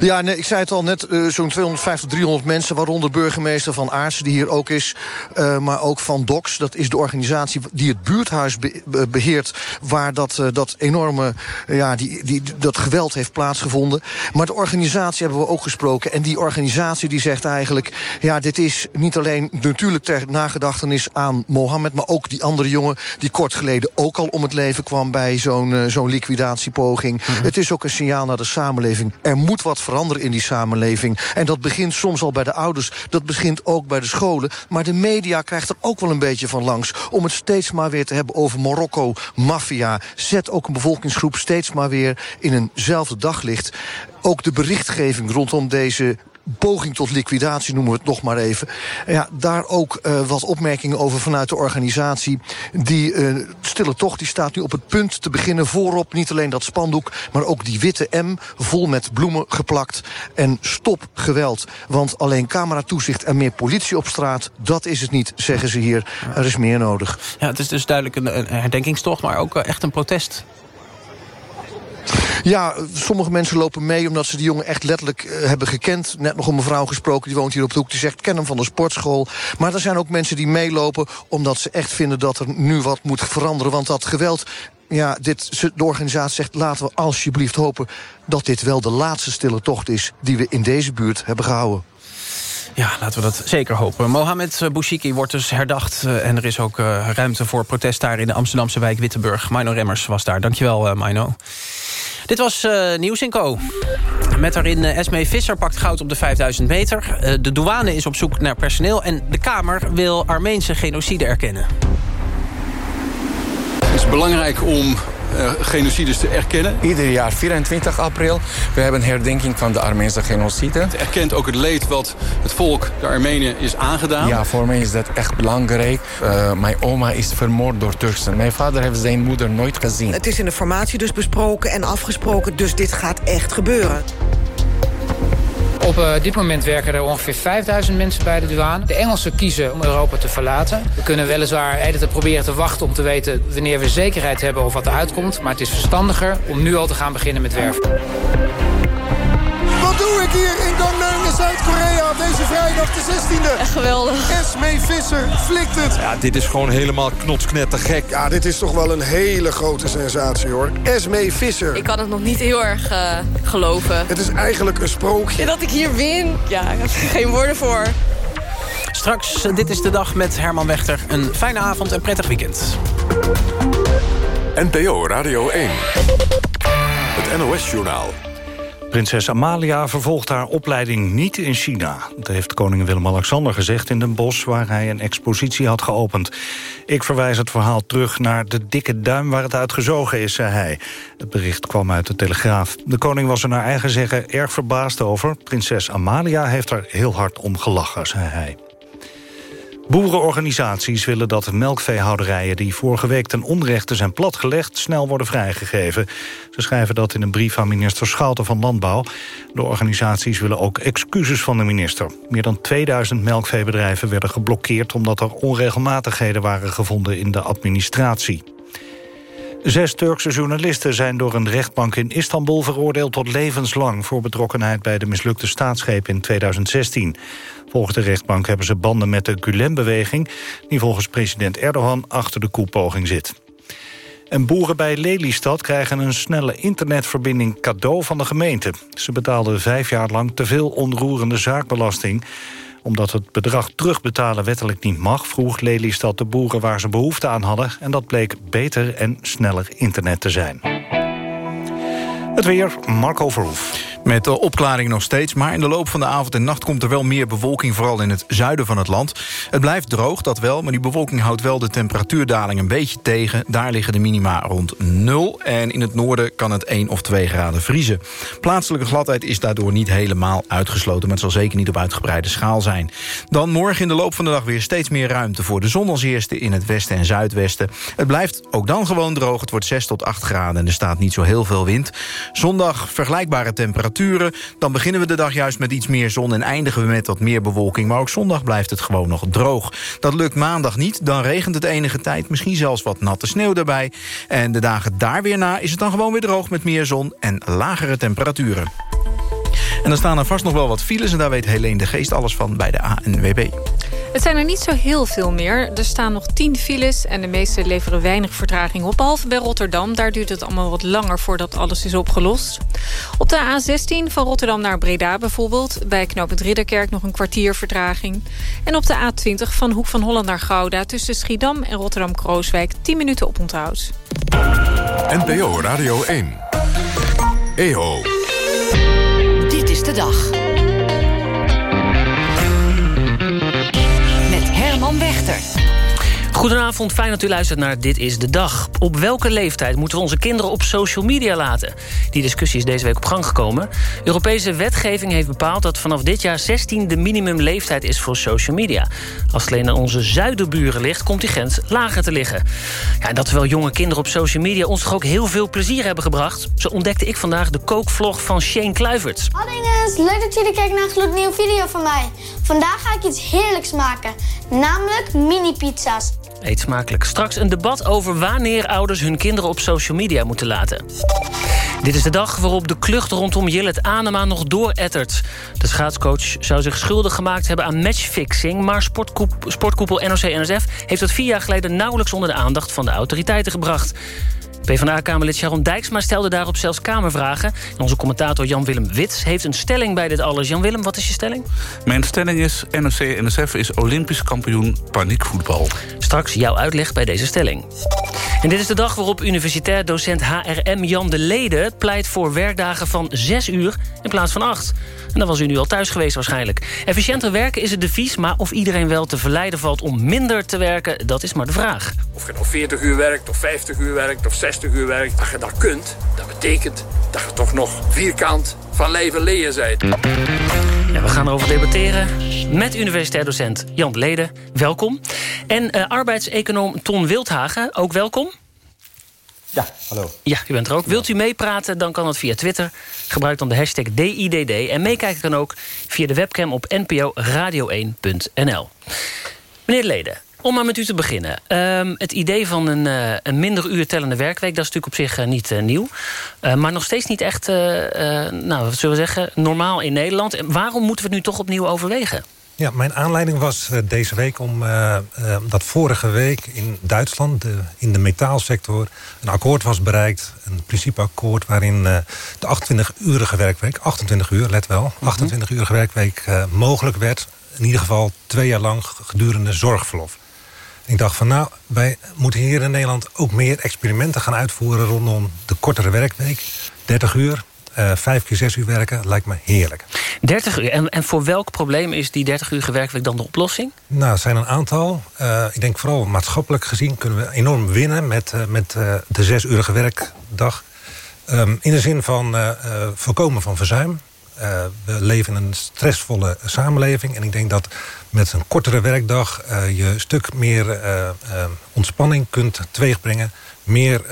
Ja, nee, ik zei het al net, uh, zo'n 250, 300 mensen... waaronder burgemeester Van Aartsen, die hier ook is... Uh, maar ook van DOCS, dat is de organisatie die het buurthuis be beheert... waar dat, uh, dat enorme, ja, die, die, dat geweld heeft plaatsgevonden. Maar de organisatie hebben we ook gesproken. En die organisatie die zegt eigenlijk... ja, dit is niet alleen natuurlijk ter nagedachtenis aan Mohammed... maar ook die andere jongen die kort geleden ook al om het leven kwam... bij zo'n zo'n liquidatiepoging. Mm -hmm. Het is ook een signaal naar de samenleving. Er moet wat veranderen in die samenleving. En dat begint soms al bij de ouders, dat begint ook bij de scholen. Maar de media krijgt er ook wel een beetje van langs... om het steeds maar weer te hebben over Marokko, maffia. Zet ook een bevolkingsgroep steeds maar weer in eenzelfde daglicht. Ook de berichtgeving rondom deze poging tot liquidatie, noemen we het nog maar even. Ja, daar ook uh, wat opmerkingen over vanuit de organisatie. Die uh, stille tocht die staat nu op het punt te beginnen. Voorop niet alleen dat spandoek, maar ook die witte M... vol met bloemen geplakt. En stop geweld. Want alleen cameratoezicht en meer politie op straat... dat is het niet, zeggen ze hier. Er is meer nodig. Ja, het is dus duidelijk een, een herdenkingstocht, maar ook echt een protest. Ja, sommige mensen lopen mee omdat ze die jongen echt letterlijk uh, hebben gekend. Net nog een mevrouw gesproken, die woont hier op de hoek. Die zegt, ken hem van de sportschool. Maar er zijn ook mensen die meelopen omdat ze echt vinden... dat er nu wat moet veranderen. Want dat geweld ja, dit, de organisatie zegt, laten we alsjeblieft hopen... dat dit wel de laatste stille tocht is die we in deze buurt hebben gehouden. Ja, laten we dat zeker hopen. Mohamed Bouchiki wordt dus herdacht. Uh, en er is ook uh, ruimte voor protest daar in de Amsterdamse wijk Wittenburg. Mino Remmers was daar. Dankjewel, Mino. Dit was uh, Nieuws Co. Met daarin uh, Esme Visser pakt goud op de 5000 meter. De douane is op zoek naar personeel. En de Kamer wil Armeense genocide erkennen. Het is belangrijk om uh, genocides te erkennen. Ieder jaar 24 april. We hebben een herdenking van de Armeense genocide. Het erkent ook het leed wat het volk, de Armenen, is aangedaan. Ja, voor mij is dat echt belangrijk. Uh, mijn oma is vermoord door Turksen. Mijn vader heeft zijn moeder nooit gezien. Het is in de formatie dus besproken en afgesproken. Dus dit gaat echt gebeuren. Op uh, dit moment werken er ongeveer 5000 mensen bij de douane. De Engelsen kiezen om Europa te verlaten. We kunnen weliswaar even proberen te wachten om te weten... wanneer we zekerheid hebben over wat eruit komt. Maar het is verstandiger om nu al te gaan beginnen met werven. Wat doe ik hier in Gangneung in Zuid-Korea deze vrijdag de 16e? Echt geweldig. Esme Visser flikt het. Ja, dit is gewoon helemaal knotsknetter gek. Ja, dit is toch wel een hele grote sensatie hoor. Esme Visser. Ik kan het nog niet heel erg uh, geloven. Het is eigenlijk een sprookje. Dat ik hier win, ja, ik heb er geen woorden voor. Straks, dit is de dag met Herman Wechter. Een fijne avond en prettig weekend. NPO Radio 1. Het NOS-journaal. Prinses Amalia vervolgt haar opleiding niet in China. Dat heeft koning Willem-Alexander gezegd in Den Bosch... waar hij een expositie had geopend. Ik verwijs het verhaal terug naar de dikke duim waar het uit gezogen is, zei hij. Het bericht kwam uit de Telegraaf. De koning was er naar eigen zeggen erg verbaasd over. Prinses Amalia heeft er heel hard om gelachen, zei hij. Boerenorganisaties willen dat melkveehouderijen die vorige week ten onrechte zijn platgelegd snel worden vrijgegeven. Ze schrijven dat in een brief aan minister Schouten van Landbouw. De organisaties willen ook excuses van de minister. Meer dan 2000 melkveebedrijven werden geblokkeerd omdat er onregelmatigheden waren gevonden in de administratie. Zes Turkse journalisten zijn door een rechtbank in Istanbul veroordeeld tot levenslang voor betrokkenheid bij de mislukte staatsgreep in 2016. Volgens de rechtbank hebben ze banden met de Gulen-beweging... die volgens president Erdogan achter de koepoging zit. En boeren bij Lelystad krijgen een snelle internetverbinding cadeau van de gemeente. Ze betaalden vijf jaar lang te veel onroerende zaakbelasting omdat het bedrag terugbetalen wettelijk niet mag... vroeg Lelystad de boeren waar ze behoefte aan hadden... en dat bleek beter en sneller internet te zijn. Het weer, Marco Verhoef. Met de opklaring nog steeds, maar in de loop van de avond en nacht... komt er wel meer bewolking, vooral in het zuiden van het land. Het blijft droog, dat wel, maar die bewolking houdt wel de temperatuurdaling een beetje tegen. Daar liggen de minima rond nul. En in het noorden kan het 1 of 2 graden vriezen. Plaatselijke gladheid is daardoor niet helemaal uitgesloten... maar het zal zeker niet op uitgebreide schaal zijn. Dan morgen in de loop van de dag weer steeds meer ruimte... voor de zon als eerste in het westen en zuidwesten. Het blijft ook dan gewoon droog. Het wordt 6 tot 8 graden en er staat niet zo heel veel wind. Zondag vergelijkbare temperatuur dan beginnen we de dag juist met iets meer zon... en eindigen we met wat meer bewolking. Maar ook zondag blijft het gewoon nog droog. Dat lukt maandag niet, dan regent het enige tijd. Misschien zelfs wat natte sneeuw daarbij. En de dagen daar weer na is het dan gewoon weer droog met meer zon... en lagere temperaturen. En dan staan er vast nog wel wat files... en daar weet Helene de Geest alles van bij de ANWB. Het zijn er niet zo heel veel meer. Er staan nog tien files en de meeste leveren weinig vertraging op. Behalve bij Rotterdam, daar duurt het allemaal wat langer voordat alles is opgelost. Op de A16 van Rotterdam naar Breda bijvoorbeeld... bij knooppunt Ridderkerk nog een kwartier vertraging. En op de A20 van Hoek van Holland naar Gouda... tussen Schiedam en Rotterdam-Krooswijk 10 minuten oponthoud. NPO Radio 1. EO. De dag. Met Herman Wechter. Goedenavond, fijn dat u luistert naar Dit is de Dag. Op welke leeftijd moeten we onze kinderen op social media laten? Die discussie is deze week op gang gekomen. Europese wetgeving heeft bepaald dat vanaf dit jaar 16 de minimumleeftijd is voor social media. Als het alleen aan onze zuiderburen ligt, komt die grens lager te liggen. Ja, en dat terwijl jonge kinderen op social media ons toch ook heel veel plezier hebben gebracht. Zo ontdekte ik vandaag de kookvlog van Shane Kluiverts. Hallo dinges, leuk dat jullie kijken naar een gloednieuwe video van mij. Vandaag ga ik iets heerlijks maken, namelijk mini-pizza's. Eet smakelijk. Straks een debat over wanneer ouders hun kinderen op social media moeten laten. Dit is de dag waarop de klucht rondom Jillet Anema nog doorettert. De schaatscoach zou zich schuldig gemaakt hebben aan matchfixing... maar sportkoep, sportkoepel NOC-NSF heeft het vier jaar geleden... nauwelijks onder de aandacht van de autoriteiten gebracht. PvdA-kamerlid Sharon Dijksma stelde daarop zelfs kamervragen. En onze commentator Jan-Willem Wits heeft een stelling bij dit alles. Jan-Willem, wat is je stelling? Mijn stelling is, NOC-NSF is olympisch kampioen paniekvoetbal. Straks jouw uitleg bij deze stelling. En dit is de dag waarop universitair docent HRM Jan de Lede... pleit voor werkdagen van zes uur in plaats van acht. En dan was u nu al thuis geweest waarschijnlijk. Efficiënter werken is het devies, maar of iedereen wel te verleiden valt... om minder te werken, dat is maar de vraag. Of je nou 40 uur werkt, of 50 uur werkt, of 60 uur werkt... als je dat kunt, dat betekent dat je toch nog vierkant van leven leer bent. Ja, we gaan erover debatteren met universitair docent Jan de Lede. Welkom. En uh, arbeidseconoom Ton Wildhagen, ook welkom. Ja, hallo. Ja, u bent er ook. Wilt u meepraten, dan kan dat via Twitter. Gebruik dan de hashtag DIDD. En meekijken kan ook via de webcam op nporadio1.nl. Meneer de Lede, om maar met u te beginnen. Um, het idee van een, uh, een minder uur tellende werkweek... dat is natuurlijk op zich uh, niet uh, nieuw. maar nog steeds niet echt, nou, wat zullen we zeggen, normaal in Nederland. En waarom moeten we het nu toch opnieuw overwegen? Ja, mijn aanleiding was deze week om dat vorige week in Duitsland... De, in de metaalsector een akkoord was bereikt. Een principeakkoord waarin de 28-urige werkweek... 28 uur, let wel, 28-urige werkweek mogelijk werd. In ieder geval twee jaar lang gedurende zorgverlof. Ik dacht van nou, wij moeten hier in Nederland ook meer experimenten gaan uitvoeren... rondom de kortere werkweek, 30 uur... Uh, vijf keer zes uur werken lijkt me heerlijk. 30 uur. En, en voor welk probleem is die 30 uur werkweek dan de oplossing? Nou, er zijn een aantal. Uh, ik denk vooral maatschappelijk gezien kunnen we enorm winnen... met, uh, met de zes-urige werkdag. Um, in de zin van voorkomen van verzuim. We leven in een stressvolle samenleving. En ik denk dat met een kortere werkdag... je een stuk meer ontspanning kunt teweegbrengen meer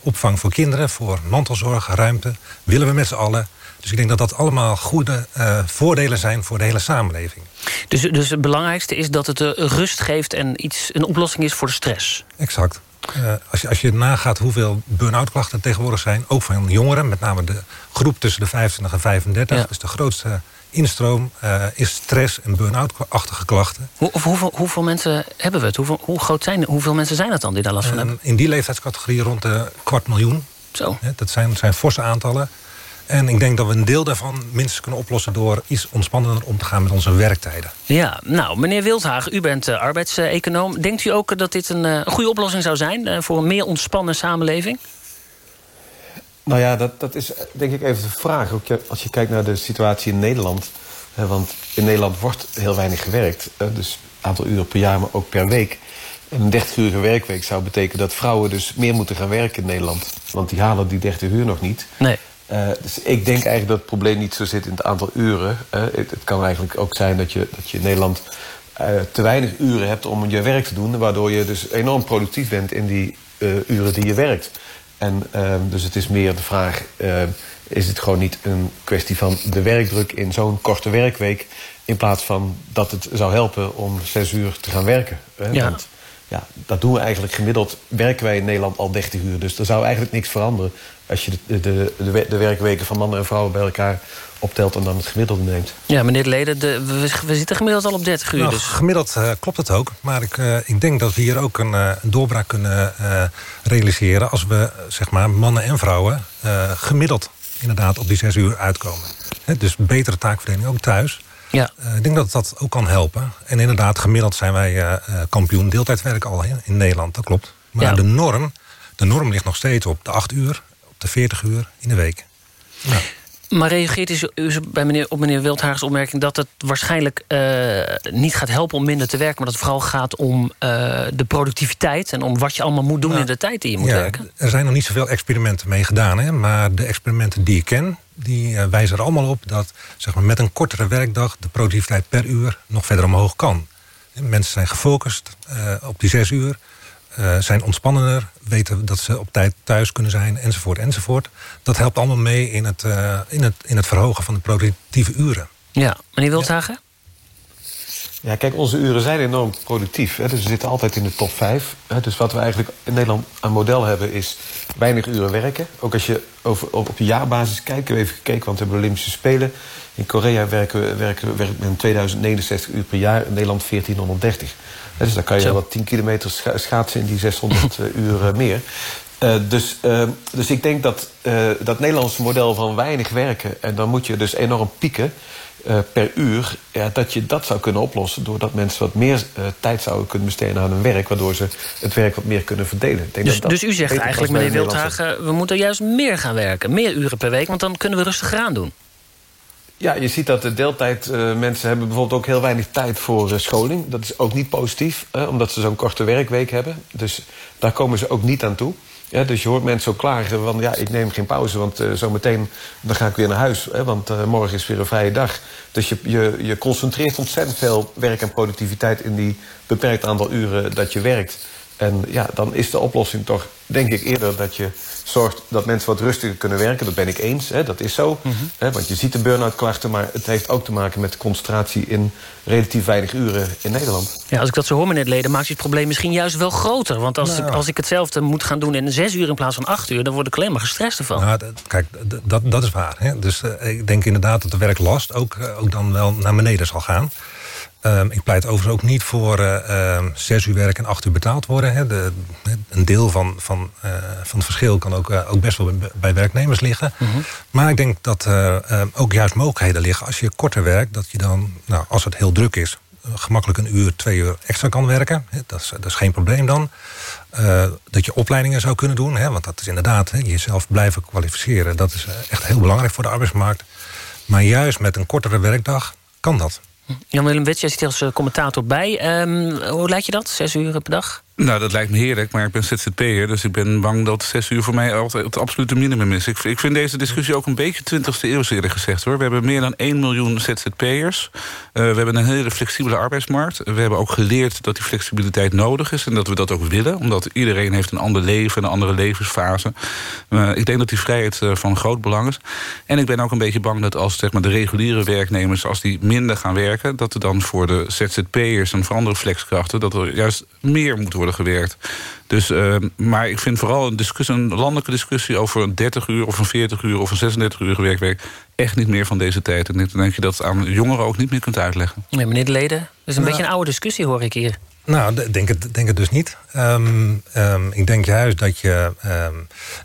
opvang voor kinderen, voor mantelzorg, ruimte. Willen we met z'n allen. Dus ik denk dat dat allemaal goede voordelen zijn voor de hele samenleving. Dus, dus het belangrijkste is dat het rust geeft en iets, een oplossing is voor de stress? Exact. Uh, als, je, als je nagaat hoeveel burn-out klachten tegenwoordig zijn... ook van jongeren, met name de groep tussen de 25 en 35... Ja. is de grootste instroom uh, is stress en burn-out-achtige klachten. Hoe, hoeveel, hoeveel, mensen hebben we het? Hoeveel, hoe groot zijn, hoeveel mensen zijn het dan die daar last van hebben? In die leeftijdscategorie rond de kwart miljoen. Zo. Dat zijn, zijn forse aantallen. En ik denk dat we een deel daarvan minstens kunnen oplossen... door iets ontspannender om te gaan met onze werktijden. Ja, nou, meneer Wildhagen, u bent uh, arbeidseconoom. Denkt u ook dat dit een uh, goede oplossing zou zijn... Uh, voor een meer ontspannen samenleving? Nou ja, dat, dat is denk ik even de vraag. Ook als je kijkt naar de situatie in Nederland. Hè, want in Nederland wordt heel weinig gewerkt. Hè, dus een aantal uren per jaar, maar ook per week. En een 30-urige werkweek zou betekenen dat vrouwen dus meer moeten gaan werken in Nederland. Want die halen die 30 uur nog niet. Nee. Uh, dus ik denk eigenlijk dat het probleem niet zo zit in het aantal uren. Uh, het, het, kan eigenlijk ook zijn dat je, dat je in Nederland uh, te weinig uren hebt om je werk te doen. Waardoor je dus enorm productief bent in die uren die je werkt. En dus het is meer de vraag, is het gewoon niet een kwestie van de werkdruk in zo'n korte werkweek... in plaats van dat het zou helpen om zes uur te gaan werken. Ja. Want ja, dat doen we eigenlijk gemiddeld. Werken wij in Nederland al 30 uur. Dus er zou eigenlijk niks veranderen als je de, de, de, de werkweken van mannen en vrouwen bij elkaar optelt en dan het gemiddelde neemt. Ja, meneer de Leden, de, we, we, zitten gemiddeld al op 30 uur. Nou, dus. Gemiddeld uh, klopt het ook. Maar ik, uh, ik denk dat we hier ook een, uh, een doorbraak kunnen realiseren... als we zeg maar, mannen en vrouwen gemiddeld inderdaad op die zes uur uitkomen. He, dus betere taakverdeling ook thuis. Ja. ik denk dat dat ook kan helpen. En inderdaad, gemiddeld zijn wij kampioen deeltijdwerk al in, in Nederland. Dat klopt. Maar Ja. de, norm, de norm ligt nog steeds op de acht uur, op de 40 uur in de week. Nou, Maar reageert u, u bij meneer, op meneer Wildhagens opmerking... dat het waarschijnlijk eh, niet gaat helpen om minder te werken... maar dat het vooral gaat om eh, de productiviteit... en om wat je allemaal moet doen in de tijd die je moet ja, werken? Er zijn nog niet zoveel experimenten mee gedaan. Hè? Maar de experimenten die ik ken, die eh, wijzen er allemaal op... dat zeg maar, met een kortere werkdag de productiviteit per uur nog verder omhoog kan. Mensen zijn gefocust op die zes uur. Eh, zijn ontspannender, weten dat ze op tijd thuis kunnen zijn, enzovoort, enzovoort. Dat helpt allemaal mee in het, eh, in het, in het verhogen van de productieve uren. Ja, meneer Wildhagen? Ja, kijk, onze uren zijn enorm productief. Hè, dus we zitten altijd in de top 5. Hè, dus wat we eigenlijk in Nederland een model hebben is weinig uren werken. Ook als je over, op, op jaarbasis kijkt. Ik heb even gekeken, want we hebben Olympische Spelen. In Korea werken, we- werken, we- werkt men 2069 uur per jaar. In Nederland 1430. Dus dan kan je wel wat 10 kilometer scha- schaatsen in die 600 [laughs] eh, uur meer. Eh, dus, eh, dus ik denk dat eh, dat Nederlandse model van weinig werken... en dan moet je dus enorm pieken per uur... Ja, dat je dat zou kunnen oplossen... doordat mensen wat meer tijd zouden kunnen besteden aan hun werk... waardoor ze het werk wat meer kunnen verdelen. Ik denk Dus, dat dat dus u zegt eigenlijk, meneer Wildhagen... we moeten juist meer gaan werken, meer uren per week... want dan kunnen we rustiger aan doen. Ja, je ziet dat de deeltijd eh, hebben bijvoorbeeld ook heel weinig tijd voor eh, scholing. Dat is ook niet positief, omdat ze zo'n korte werkweek hebben. Dus daar komen ze ook niet aan toe. Dus je hoort mensen ook klagen van ja, ik neem geen pauze, want eh, zometeen dan ga ik weer naar huis. Hè, want morgen is weer een vrije dag. Dus je, je, je concentreert ontzettend veel werk en productiviteit in die beperkt aantal uren dat je werkt. En ja, dan is de oplossing toch, denk ik eerder, dat je zorgt dat mensen wat rustiger kunnen werken. Dat ben ik eens, hè, dat is zo. Hè, want je ziet de burn-out klachten, maar het heeft ook te maken met de concentratie in relatief weinig uren in Nederland. Ja, als ik dat zo hoor, meneer de Leden, maakt u het probleem misschien juist wel groter. Want als, Nou. ik, als ik hetzelfde moet gaan doen in zes uur in plaats van acht uur... dan word ik alleen maar gestrest ervan. Nou, dat- kijk, dat, dat is waar. Hè? Dus eh, ik denk inderdaad dat de werklast ook, eh, ook dan wel naar beneden zal gaan. Ehm, ik pleit overigens ook niet voor eh, ehm, zes uur werk en acht uur betaald worden. Hè. De, een deel van, van, eh, van het verschil kan ook, eh, ook best wel bij, bij werknemers liggen. Maar ik denk dat er ehm, ook juist mogelijkheden liggen. Als je korter werkt, dat je dan, nou, als het heel druk is... gemakkelijk een uur, twee uur extra kan werken. Hè. Dat, is, dat is geen probleem dan. Dat je opleidingen zou kunnen doen. Hè, want dat is inderdaad hè, jezelf blijven kwalificeren. Dat is echt heel belangrijk voor de arbeidsmarkt. Maar juist met een kortere werkdag kan dat. Jan-Willem Wits, jij zit als eh, commentator bij. Ehm, hoe lijkt je dat, zes uur per dag? Nou, dat lijkt me heerlijk, maar ik ben ZZP'er... dus ik ben bang dat zes uur voor mij altijd het absolute minimum is. Ik, ik vind deze discussie ook een beetje 20e eeuw, eerlijk gezegd. hoor. We hebben meer dan 1 miljoen ZZP'ers. Eh, we hebben een hele flexibele arbeidsmarkt. We hebben ook geleerd dat die flexibiliteit nodig is... en dat we dat ook willen, omdat iedereen heeft een ander leven... een andere levensfase. Ik denk dat die vrijheid eh, van groot belang is. En ik ben ook een beetje bang dat als zeg maar, de reguliere werknemers... als die minder gaan werken, dat er dan voor de ZZP'ers... en voor andere flexkrachten, dat er juist meer moet worden gewerkt. Dus, eh, maar ik vind vooral een, discussie, een landelijke discussie... over een 30 uur of een 40 uur of een 36 uur werkweek... echt niet meer van deze tijd. En ik denk je dat aan jongeren ook niet meer kunt uitleggen. Nee, meneer de Leden, dat is een Nou. beetje een oude discussie, hoor ik hier. Nou, denk het, denk het dus niet. Ehm, ehm, ik denk juist dat je... ehm,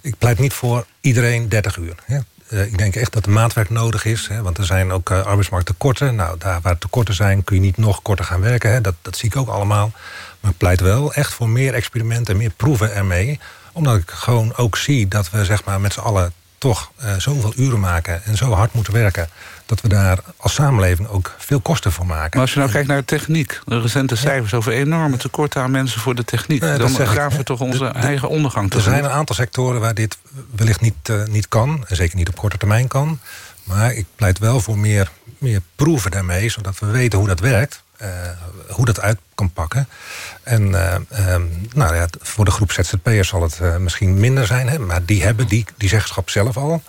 ik pleit niet voor iedereen 30 uur. Hè. Eh, ik denk echt dat er maatwerk nodig is. Hè, want er zijn ook uh, arbeidsmarkttekorten. Nou, daar waar tekorten zijn kun je niet nog korter gaan werken. Hè. Dat, dat zie ik ook allemaal. Maar ik pleit wel echt voor meer experimenten en meer proeven ermee. Omdat ik gewoon ook zie dat we zeg maar, met z'n allen toch uh, zoveel uren maken... en zo hard moeten werken... dat we daar als samenleving ook veel kosten voor maken. Maar als je nou kijkt naar de techniek... de recente cijfers over enorme tekorten aan mensen voor de techniek... Dan graven we toch onze de, eigen ondergang Er zijn een aantal sectoren waar dit wellicht niet, uh, niet kan... en zeker niet op korte termijn kan. Maar ik pleit wel voor meer, meer proeven daarmee... zodat we weten hoe dat werkt... Uh, hoe dat uit kan pakken. En uh, um, nou ja, voor de groep ZZP'ers zal het uh, misschien minder zijn. Hè, maar die hebben die, die zeggenschap zelf al.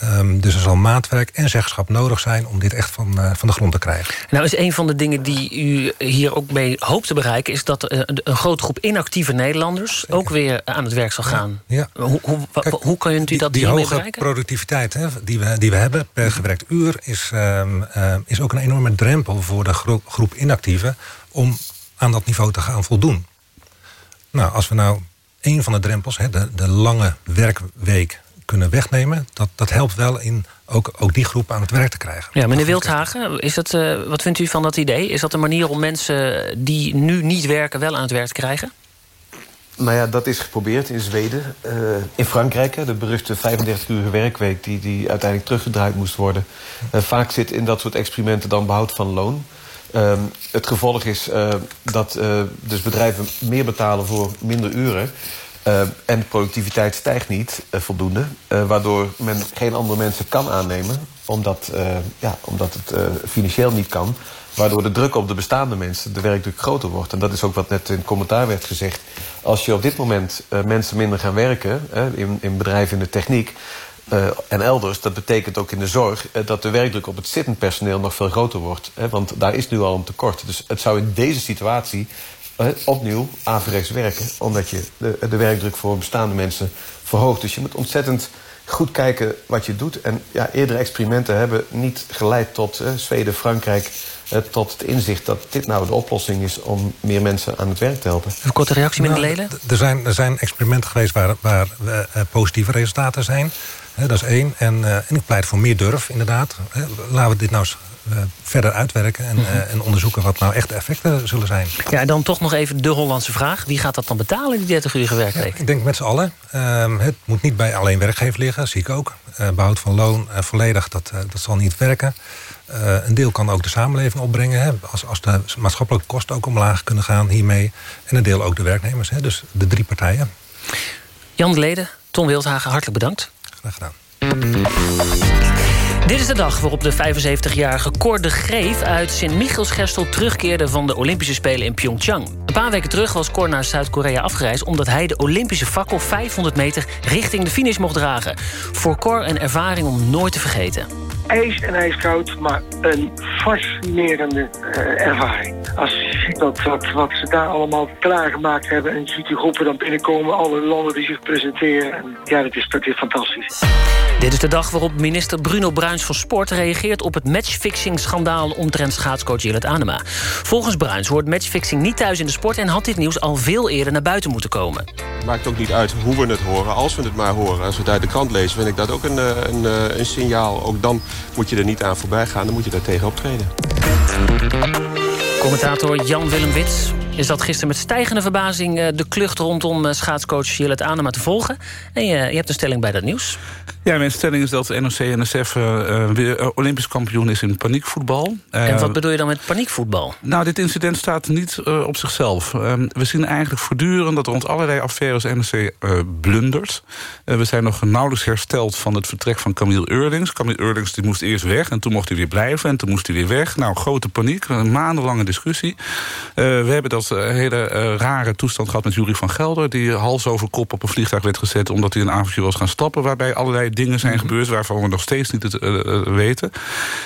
Ehm, dus er zal maatwerk en zeggenschap nodig zijn om dit echt van, eh, van de grond te krijgen. Nou is een van de dingen die u hier ook mee hoopt te bereiken... is dat een, een grote groep inactieve Nederlanders ook weer aan het werk zal gaan. Ja. Hoe, hoe, hoe kan u dat die hiermee hoge productiviteit hè, die, we, die we hebben per gewerkt uur... Is, ehm, eh, is ook een enorme drempel voor de gro- groep inactieven... om aan dat niveau te gaan voldoen. Nou, als we nou een van de drempels, hè, de, de lange werkweek, kunnen wegnemen... Dat, dat helpt wel in ook, ook die groep aan het werk te krijgen. Ja, meneer Wildhagen, is dat, eh, wat vindt u van dat idee? Is dat een manier om mensen die nu niet werken... wel aan het werk te krijgen? Nou ja, dat is geprobeerd in Zweden. Eh, in Frankrijk, hè, de beruchte 35-urige werkweek... Die, die uiteindelijk teruggedraaid moest worden. Eh, vaak zit in dat soort experimenten dan behoud van loon. Ehm, het gevolg is eh, dat eh, dus bedrijven meer betalen voor minder uren... Eh, en de productiviteit stijgt niet eh, voldoende. eh, waardoor men geen andere mensen kan aannemen. Omdat, ja, omdat het financieel niet kan. Waardoor de druk op de bestaande mensen, de werkdruk groter wordt. En dat is ook wat net in commentaar werd gezegd. Als je op dit moment mensen minder gaan werken... in, in bedrijven in de techniek... en elders, dat betekent ook in de zorg... dat de werkdruk op het zittend personeel nog veel groter wordt. Want daar is nu al een tekort. Dus het zou in deze situatie opnieuw averechts werken. Omdat je de, de werkdruk voor bestaande mensen verhoogt. Dus je moet ontzettend goed kijken wat je doet. En ja, eerdere experimenten hebben niet geleid tot eh, Zweden, Frankrijk... eh, tot het inzicht dat dit nou de oplossing is... om meer mensen aan het werk te helpen. Een korte reactie, meneer Nou, Lelen? d- Er zijn, er zijn experimenten geweest waar, waar eh, positieve resultaten zijn. Hè, dat is één. En, eh, en ik pleit voor meer durf, inderdaad. Hè, laten we dit nou eens eh, verder uitwerken... En, eh, en onderzoeken wat nou echt de effecten zullen zijn. Ja, en dan toch nog even de Hollandse vraag. Wie gaat dat dan betalen, die 30 uur werkweek? Ik denk met z'n allen. Ehm, het moet niet bij alleen werkgever liggen, zie ik ook. Eh, behoud van loon eh, volledig, dat, eh, dat zal niet werken. Eh, een deel kan ook de samenleving opbrengen. Hè, als, als de maatschappelijke kosten ook omlaag kunnen gaan hiermee. En een deel ook de werknemers. Hè, dus de drie partijen. Jan de Leden, Tom Wildhagen, hartelijk bedankt. Graag gedaan. Dit is de dag waarop de 75-jarige Cor de Greef uit Sint-Michielsgestel terugkeerde van de Olympische Spelen in Pyeongchang. Een paar weken terug was Cor naar Zuid-Korea afgereisd omdat hij de Olympische fakkel 500 meter richting de finish mocht dragen. Voor Cor een ervaring om nooit te vergeten. ijs en ijskoud, maar een fascinerende eh, ervaring. Als je ziet wat, wat, ze daar allemaal klaargemaakt hebben... en je ziet die groepen dan binnenkomen, alle landen die zich presenteren. En ja, dat is, dat is fantastisch. Dit is de dag waarop minister Bruno Bruins van Sport reageert op het matchfixing-schandaal omtrent schaatscoach Jillet Anema. Volgens Bruins hoort matchfixing niet thuis in de sport en had dit nieuws al veel eerder naar buiten moeten komen. Het maakt ook niet uit hoe we het horen, als we het maar horen. Als we het uit de krant lezen, vind ik dat ook een, eh, een, eh, een signaal. Ook dan moet je er niet aan voorbij gaan, dan moet je daar tegen optreden. Commentator Jan-Willem Wits is dat gisteren met stijgende verbazing... eh, de klucht rondom schaatscoach Jillet Anema te volgen. En je, je hebt een stelling bij dat nieuws. Ja, mijn stelling is dat NOC-NSF uh, weer eh, Olympisch kampioen is in paniekvoetbal. en Eh, wat bedoel je dan met paniekvoetbal? Nou, dit incident staat niet uh, op zichzelf. Uh, we zien eigenlijk voortdurend dat rond allerlei affaires uh, blundert. We zijn nog nauwelijks hersteld van het vertrek van Camille Eurlings. Camille Eurlings die moest eerst weg en toen mocht hij weer blijven... en toen moest hij weer weg. Nou, grote paniek, een maandenlange discussie. we hebben dat hele rare toestand gehad met Jurie van Gelder... die hals over kop op een vliegtuig werd gezet... omdat hij een avondje was gaan stappen... waarbij allerlei dingen zijn gebeurd waarvan we nog steeds niet het uh, weten.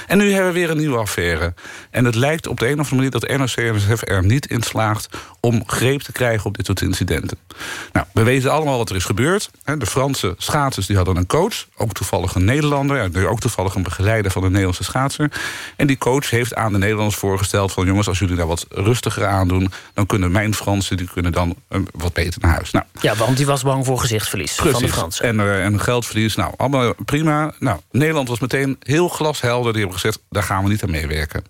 En nu hebben we weer een nieuwe affaire. En het lijkt op de een of andere manier dat NRC en NSF er niet in slaagt... om greep te krijgen op dit soort incidenten. Nou, we weten allemaal wat er is gebeurd. De Franse schaatsers die hadden een coach, ook toevallig een Nederlander... ook toevallig een begeleider van de Nederlandse schaatser. En die coach heeft aan de Nederlanders voorgesteld... van jongens, als jullie daar wat rustiger aan doen... dan kunnen mijn Fransen die kunnen dan wat beter naar huis. Nou, ja, want die was bang voor gezichtsverlies precies. van de Fransen. En, uh, en geldverlies, nou, allemaal prima. Nou, Nederland was meteen heel glashelder. Die hebben gezegd, daar gaan we niet aan meewerken.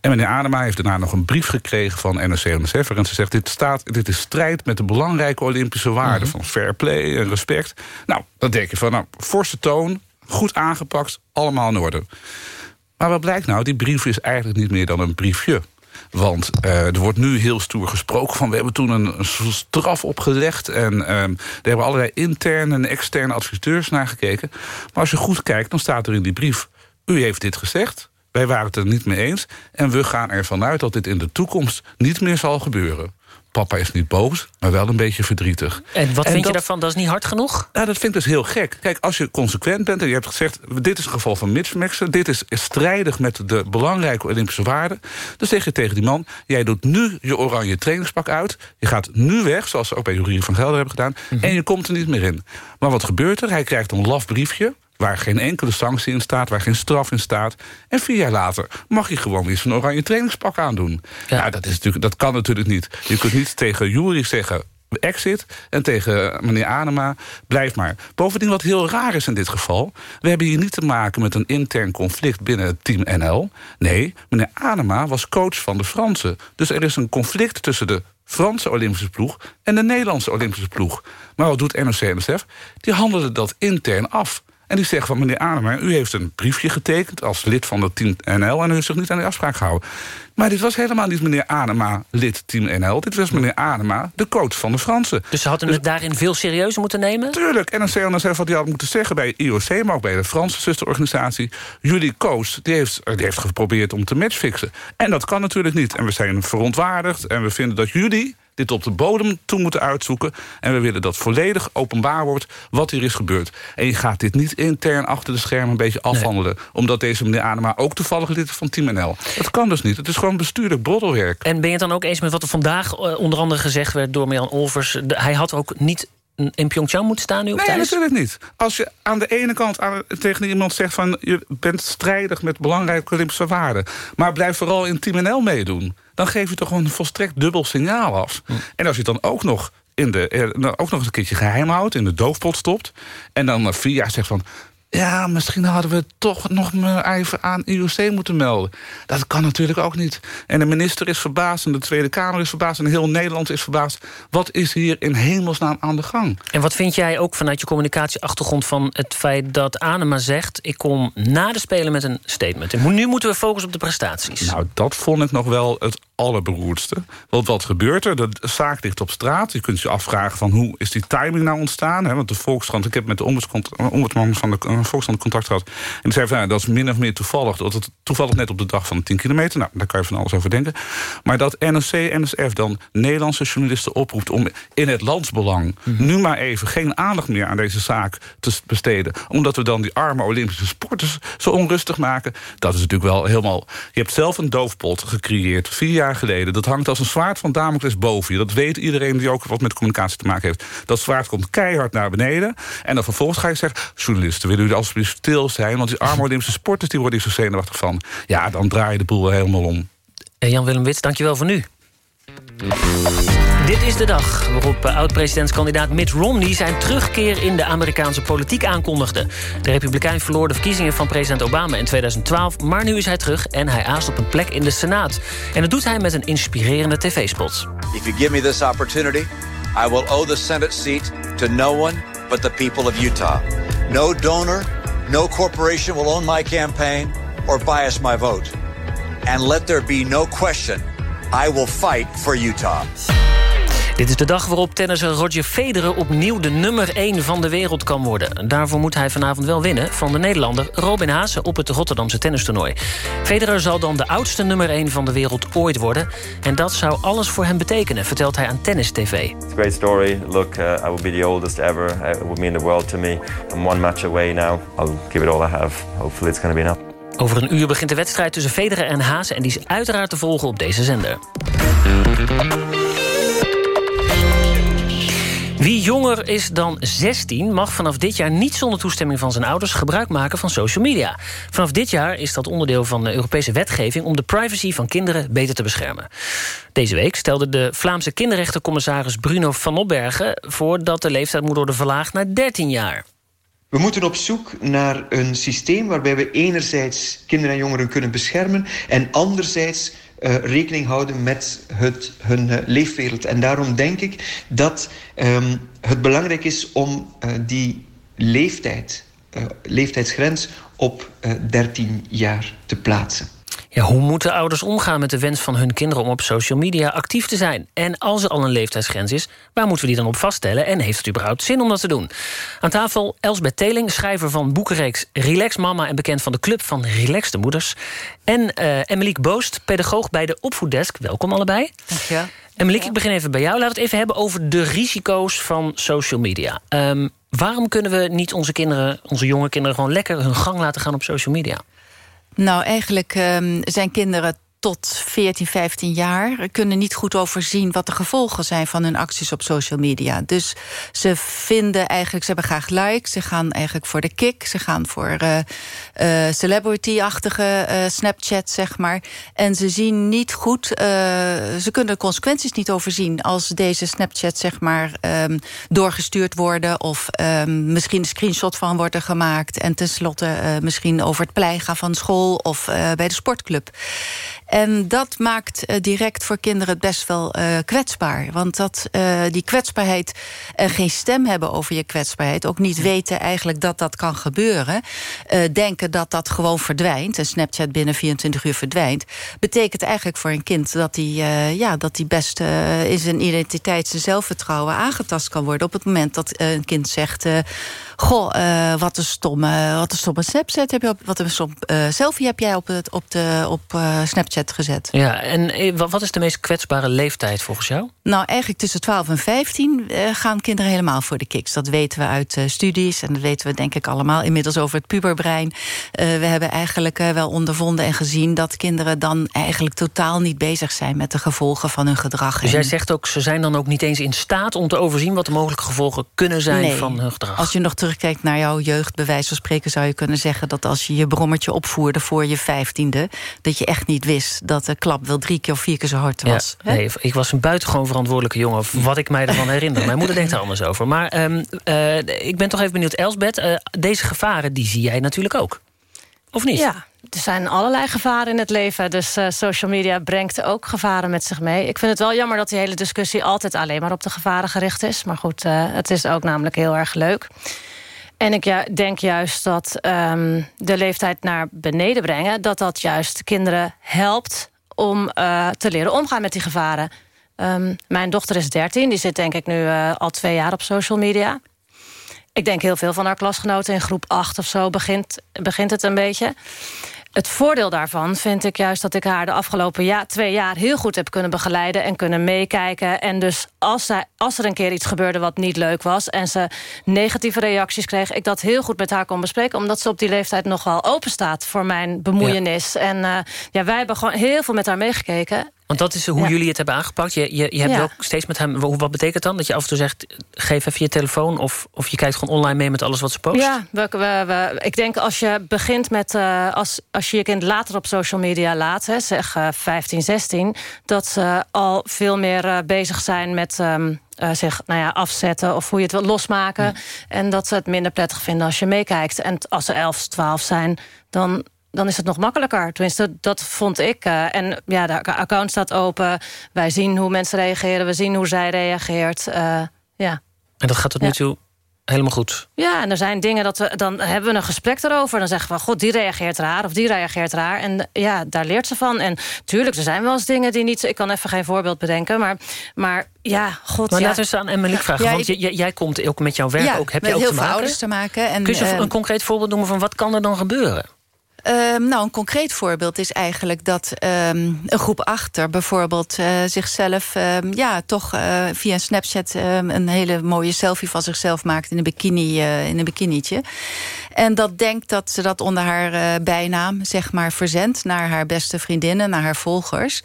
En meneer Adema heeft daarna nog een brief gekregen van NRC-NSF... waarin ze zegt, dit, staat, dit is strijd met de belangrijke Olympische waarden... Mm -hmm. van fair play en respect. Nou, dan denk je van, nou, forse toon, goed aangepakt, allemaal in orde. Maar wat blijkt nou, die brief is eigenlijk niet meer dan een briefje. Want uh, er wordt nu heel stoer gesproken van... we hebben toen een, straf opgelegd... en uh, er hebben allerlei interne en externe adviseurs naar gekeken. Maar als je goed kijkt, dan staat er in die brief... u heeft dit gezegd, wij waren het er niet mee eens... en we gaan ervan uit dat dit in de toekomst niet meer zal gebeuren. Papa is niet boos, maar wel een beetje verdrietig. En wat vind je daarvan? Dat is niet hard genoeg? Nou, dat vind ik dus heel gek. Kijk, als je consequent bent en je hebt gezegd... dit is een geval van mismatchen, dit is strijdig met de belangrijke Olympische waarden... dan zeg je tegen die man, jij doet nu je oranje trainingspak uit... je gaat nu weg, zoals ze ook bij Jurie van Gelder hebben gedaan... Mhm. en je komt er niet meer in. Maar wat gebeurt er? Hij krijgt een laf briefje waar geen enkele sanctie in staat, waar geen straf in staat. En vier jaar later mag je gewoon weer zijn oranje trainingspak aandoen. Ja. Nou, dat, is natuurlijk, dat kan natuurlijk niet. Je kunt niet tegen Jury zeggen exit en tegen meneer Anema blijf maar. Bovendien wat heel raar is in dit geval... we hebben hier niet te maken met een intern conflict binnen het team NL. Nee, meneer Anema was coach van de Fransen. Dus er is een conflict tussen de Franse Olympische ploeg en de Nederlandse Olympische ploeg. Maar wat doet NOC-NSF? Die handelen dat intern af. En die zegt van meneer Adema, u heeft een briefje getekend... als lid van het team NL en u heeft zich niet aan de afspraak gehouden. Maar dit was helemaal niet meneer Adema, lid team NL. Dit was meneer Adema, de coach van de Fransen. Dus ze hadden het daarin veel serieuzer moeten nemen? Tuurlijk. En dan CNSF wat hij had moeten zeggen bij IOC... maar ook bij de Franse zusterorganisatie. Jullie coach die heeft, die heeft geprobeerd om te matchfixen. En dat kan natuurlijk niet. En we zijn verontwaardigd en we vinden dat jullie dit op de bodem toe moeten uitzoeken. En we willen dat volledig openbaar wordt wat hier is gebeurd. En je gaat dit niet intern achter de schermen een beetje afhandelen. Omdat deze meneer Adema ook toevallig lid is van Team NL. Dat kan dus niet. Het is gewoon bestuurlijk broddelwerk. En ben je het dan ook eens met wat er vandaag eh, onder andere gezegd werd door Milan Olvers? De, hij had ook niet in Pyeongchang moeten staan nu op Nee, thuis? natuurlijk niet. Als je aan de ene kant aan, tegen iemand zegt van... je bent strijdig met belangrijke Olympische waarden... maar blijf vooral in Team NL meedoen... dan geef je toch een volstrekt dubbel signaal af. En als je het dan ook nog, in de, eh, nou, ook nog eens een keertje geheim houdt... in de doofpot stopt... en dan na vier jaar zegt van... Ja, misschien hadden we toch nog maar even aan IOC moeten melden. Dat kan natuurlijk ook niet. En de minister is verbaasd en de Tweede Kamer is verbaasd... en heel Nederland is verbaasd. Wat is hier in hemelsnaam aan de gang? En wat vind jij ook vanuit je communicatieachtergrond van het feit dat Anema zegt... ik kom na de Spelen met een statement. En nu moeten we focussen op de prestaties. Nou, dat vond ik nog wel het allerberoerdste. Want wat gebeurt er? De zaak ligt op straat. Je kunt je afvragen van hoe is die timing nou ontstaan? Hè? Want de Volkskrant, ik heb met de ombudsman van de Volkskrant contact gehad. En die zei van, ja, dat is min of meer toevallig. Dat het toevallig net op de dag van de 10 kilometer. Nou, daar kan je van alles over denken. Maar dat NOC, NSF dan Nederlandse journalisten oproept... om in het landsbelang nu maar even geen aandacht meer aan deze zaak te besteden. Omdat we dan die arme Olympische sporters zo onrustig maken. Dat is natuurlijk wel helemaal... Je hebt zelf een doofpot gecreëerd, vier jaar geleden. Dat hangt als een zwaard van Damocles boven je. Dat weet iedereen die ook wat met communicatie te maken heeft. Dat zwaard komt keihard naar beneden. En dan vervolgens ga je zeggen... journalisten, willen jullie alsjeblieft stil zijn? Want die arme Olympische sporters die worden hier zo zenuwachtig van. Ja, dan draai je de boel helemaal om. Jan-Willem Wits, dankjewel voor nu. Dit is de dag waarop eh, oud-presidentskandidaat Mitt Romney... zijn terugkeer in de Amerikaanse politiek aankondigde. De Republikein verloor de verkiezingen van president Obama in 2012... maar nu is hij terug en hij aast op een plek in de Senaat. En dat doet hij met een inspirerende tv-spot. If you give me this opportunity, I will owe the Senate seat to no one but the people of Utah. No donor, no corporation will own my campaign or bias my vote. And let there be no question, I will fight for Utah. Dit is de dag waarop tennisser Roger Federer opnieuw de nummer 1 van de wereld kan worden. Daarvoor moet hij vanavond wel winnen van de Nederlander Robin Haase op het Rotterdamse tennistoernooi. Federer zal dan de oudste nummer 1 van de wereld ooit worden. En dat zou alles voor hem betekenen, vertelt hij aan Tennis TV. It's a great story. Look, uh, I will be the oldest ever. Uh, It would mean the world to me. I'm one match away now. I'll give it all I have. Hopefully it's going to be enough. Over een uur begint de wedstrijd tussen Federer en Haase... en die is uiteraard te volgen op deze zender. Wie jonger is dan 16 mag vanaf dit jaar niet zonder toestemming van zijn ouders gebruik maken van social media. Vanaf dit jaar is dat onderdeel van de Europese wetgeving om de privacy van kinderen beter te beschermen. Deze week stelde de Vlaamse kinderrechtencommissaris Bruno van Opbergen voor dat de leeftijd moet worden verlaagd naar 13 jaar. We moeten op zoek naar een systeem waarbij we enerzijds kinderen en jongeren kunnen beschermen en anderzijds uh, rekening houden met het, hun uh, leefwereld. En daarom denk ik dat um, het belangrijk is om uh, die leeftijd, leeftijdsgrens op 13 jaar te plaatsen. Ja, hoe moeten ouders omgaan met de wens van hun kinderen... om op social media actief te zijn? En als er al een leeftijdsgrens is, waar moeten we die dan op vaststellen? En heeft het überhaupt zin om dat te doen? Aan tafel Elsbeth Teling, schrijver van boekenreeks Relax Mama... en bekend van de Club van Relaxte Moeders. En uh, Emiliek Boost, pedagoog bij de Opvoeddesk. Welkom allebei. Dank je. Emiliek, ik begin even bij jou. Laten we het even hebben over de risico's van social media. Um, waarom kunnen we niet onze kinderen, onze jonge kinderen... gewoon lekker hun gang laten gaan op social media? Nou, eigenlijk um, zijn kinderen tot 14, 15 jaar kunnen niet goed overzien wat de gevolgen zijn van hun acties op social media. Dus ze vinden eigenlijk, ze hebben graag likes, ze gaan eigenlijk voor de kick, ze gaan voor uh, uh, celebrity-achtige uh, Snapchat, zeg maar. En ze zien niet goed, ze kunnen de consequenties niet overzien als deze Snapchat, zeg maar, um, doorgestuurd worden of um, misschien een screenshot van worden gemaakt en tenslotte misschien over het plein gaan van school of bij de sportclub. En dat maakt uh, direct voor kinderen het best wel uh, kwetsbaar. Want dat, uh, die kwetsbaarheid en geen stem hebben over je kwetsbaarheid... ook niet weten eigenlijk dat dat kan gebeuren... denken dat dat gewoon verdwijnt... en Snapchat binnen 24 uur verdwijnt... betekent eigenlijk voor een kind dat hij ja, dat die best in zijn identiteit... zijn zelfvertrouwen aangetast kan worden... op het moment dat een kind zegt... goh, wat een stomme, wat een stomme Snapchat heb je op... wat een stom, selfie heb jij op, het, op, de, op Snapchat gezet. Ja, en eh, wat is de meest kwetsbare leeftijd volgens jou? Nou, eigenlijk tussen 12 en 15 uh, gaan kinderen helemaal voor de kiks. Dat weten we uit uh, studies en dat weten we denk ik allemaal inmiddels over het puberbrein. we hebben eigenlijk wel ondervonden en gezien dat kinderen dan eigenlijk totaal niet bezig zijn met de gevolgen van hun gedrag. Dus jij zegt ook, ze zijn dan ook niet eens in staat om te overzien wat de mogelijke gevolgen kunnen zijn nee, van hun gedrag. Als je nog terugkijkt naar jouw jeugd, van spreken zou je kunnen zeggen dat als je je brommertje opvoerde voor je vijftiende, dat je echt niet wist dat de klap wel drie keer of vier keer zo hard was. Ja, nee, ik was een buitengewoon verantwoordelijke jongen... wat ik mij ervan herinner. Mijn moeder denkt er anders over. Maar um, uh, ik ben toch even benieuwd, Elsbeth... Uh, deze gevaren die zie jij natuurlijk ook. Of niet? Ja, er zijn allerlei gevaren in het leven. Dus uh, social media brengt ook gevaren met zich mee. Ik vind het wel jammer dat die hele discussie altijd alleen maar op de gevaren gericht is. Maar goed, het is ook namelijk heel erg leuk. En ik denk juist dat um, de leeftijd naar beneden brengen... dat dat juist kinderen helpt om uh, te leren omgaan met die gevaren. Um, mijn dochter is 13, die zit denk ik nu uh, al twee jaar op social media. Ik denk heel veel van haar klasgenoten in groep 8 of zo begint, begint het een beetje. Het voordeel daarvan vind ik juist dat ik haar de afgelopen ja, twee jaar... heel goed heb kunnen begeleiden en kunnen meekijken. En dus als, zij, als er een keer iets gebeurde wat niet leuk was... en ze negatieve reacties kreeg, ik dat heel goed met haar kon bespreken... omdat ze op die leeftijd nogal open staat voor mijn bemoeienis. Ja. En uh, ja, wij hebben gewoon heel veel met haar meegekeken. Want dat is hoe ja. jullie het hebben aangepakt. Je, je, je hebt ja. ook steeds met hem... Wat betekent dan? Dat je af en toe zegt, geef even je telefoon... of, of je kijkt gewoon online mee met alles wat ze post? Ja, we, we, we, ik denk als je begint met... Uh, als, als je je kind later op social media laat, hè, zeg uh, 15, 16... dat ze al veel meer uh, bezig zijn met... Um, uh, zich nou ja, afzetten of hoe je het wilt losmaken. Ja. En dat ze het minder prettig vinden als je meekijkt. En als ze 11, 12 zijn, dan dan is het nog makkelijker. Tenminste, dat vond ik. Uh, en ja, de account staat open. Wij zien hoe mensen reageren. We zien hoe zij reageert. Uh, ja. En dat gaat tot nu toe helemaal goed? Ja, en er zijn dingen dat we... Dan hebben we een gesprek erover. Dan zeggen we, god, die reageert raar of die reageert raar. En ja, daar leert ze van. En tuurlijk, er zijn wel eens dingen die niet... Ik kan even geen voorbeeld bedenken, maar... maar ja, god, maar ja. laten we eens aan Emily vragen. Ja, want ik, jij komt ook met jouw werk ja, ook. Heb met je ook heel te veel maken? ouders te maken. En, Kun je uh, een concreet voorbeeld noemen van wat kan er dan gebeuren? Uh, nou, een concreet voorbeeld is eigenlijk dat um, een groep achter bijvoorbeeld uh, zichzelf uh, ja, toch uh, via Snapchat een hele mooie selfie van zichzelf maakt in een bikini, in een bikinietje. En dat denkt dat ze dat onder haar bijnaam zeg maar verzendt naar haar beste vriendinnen, naar haar volgers.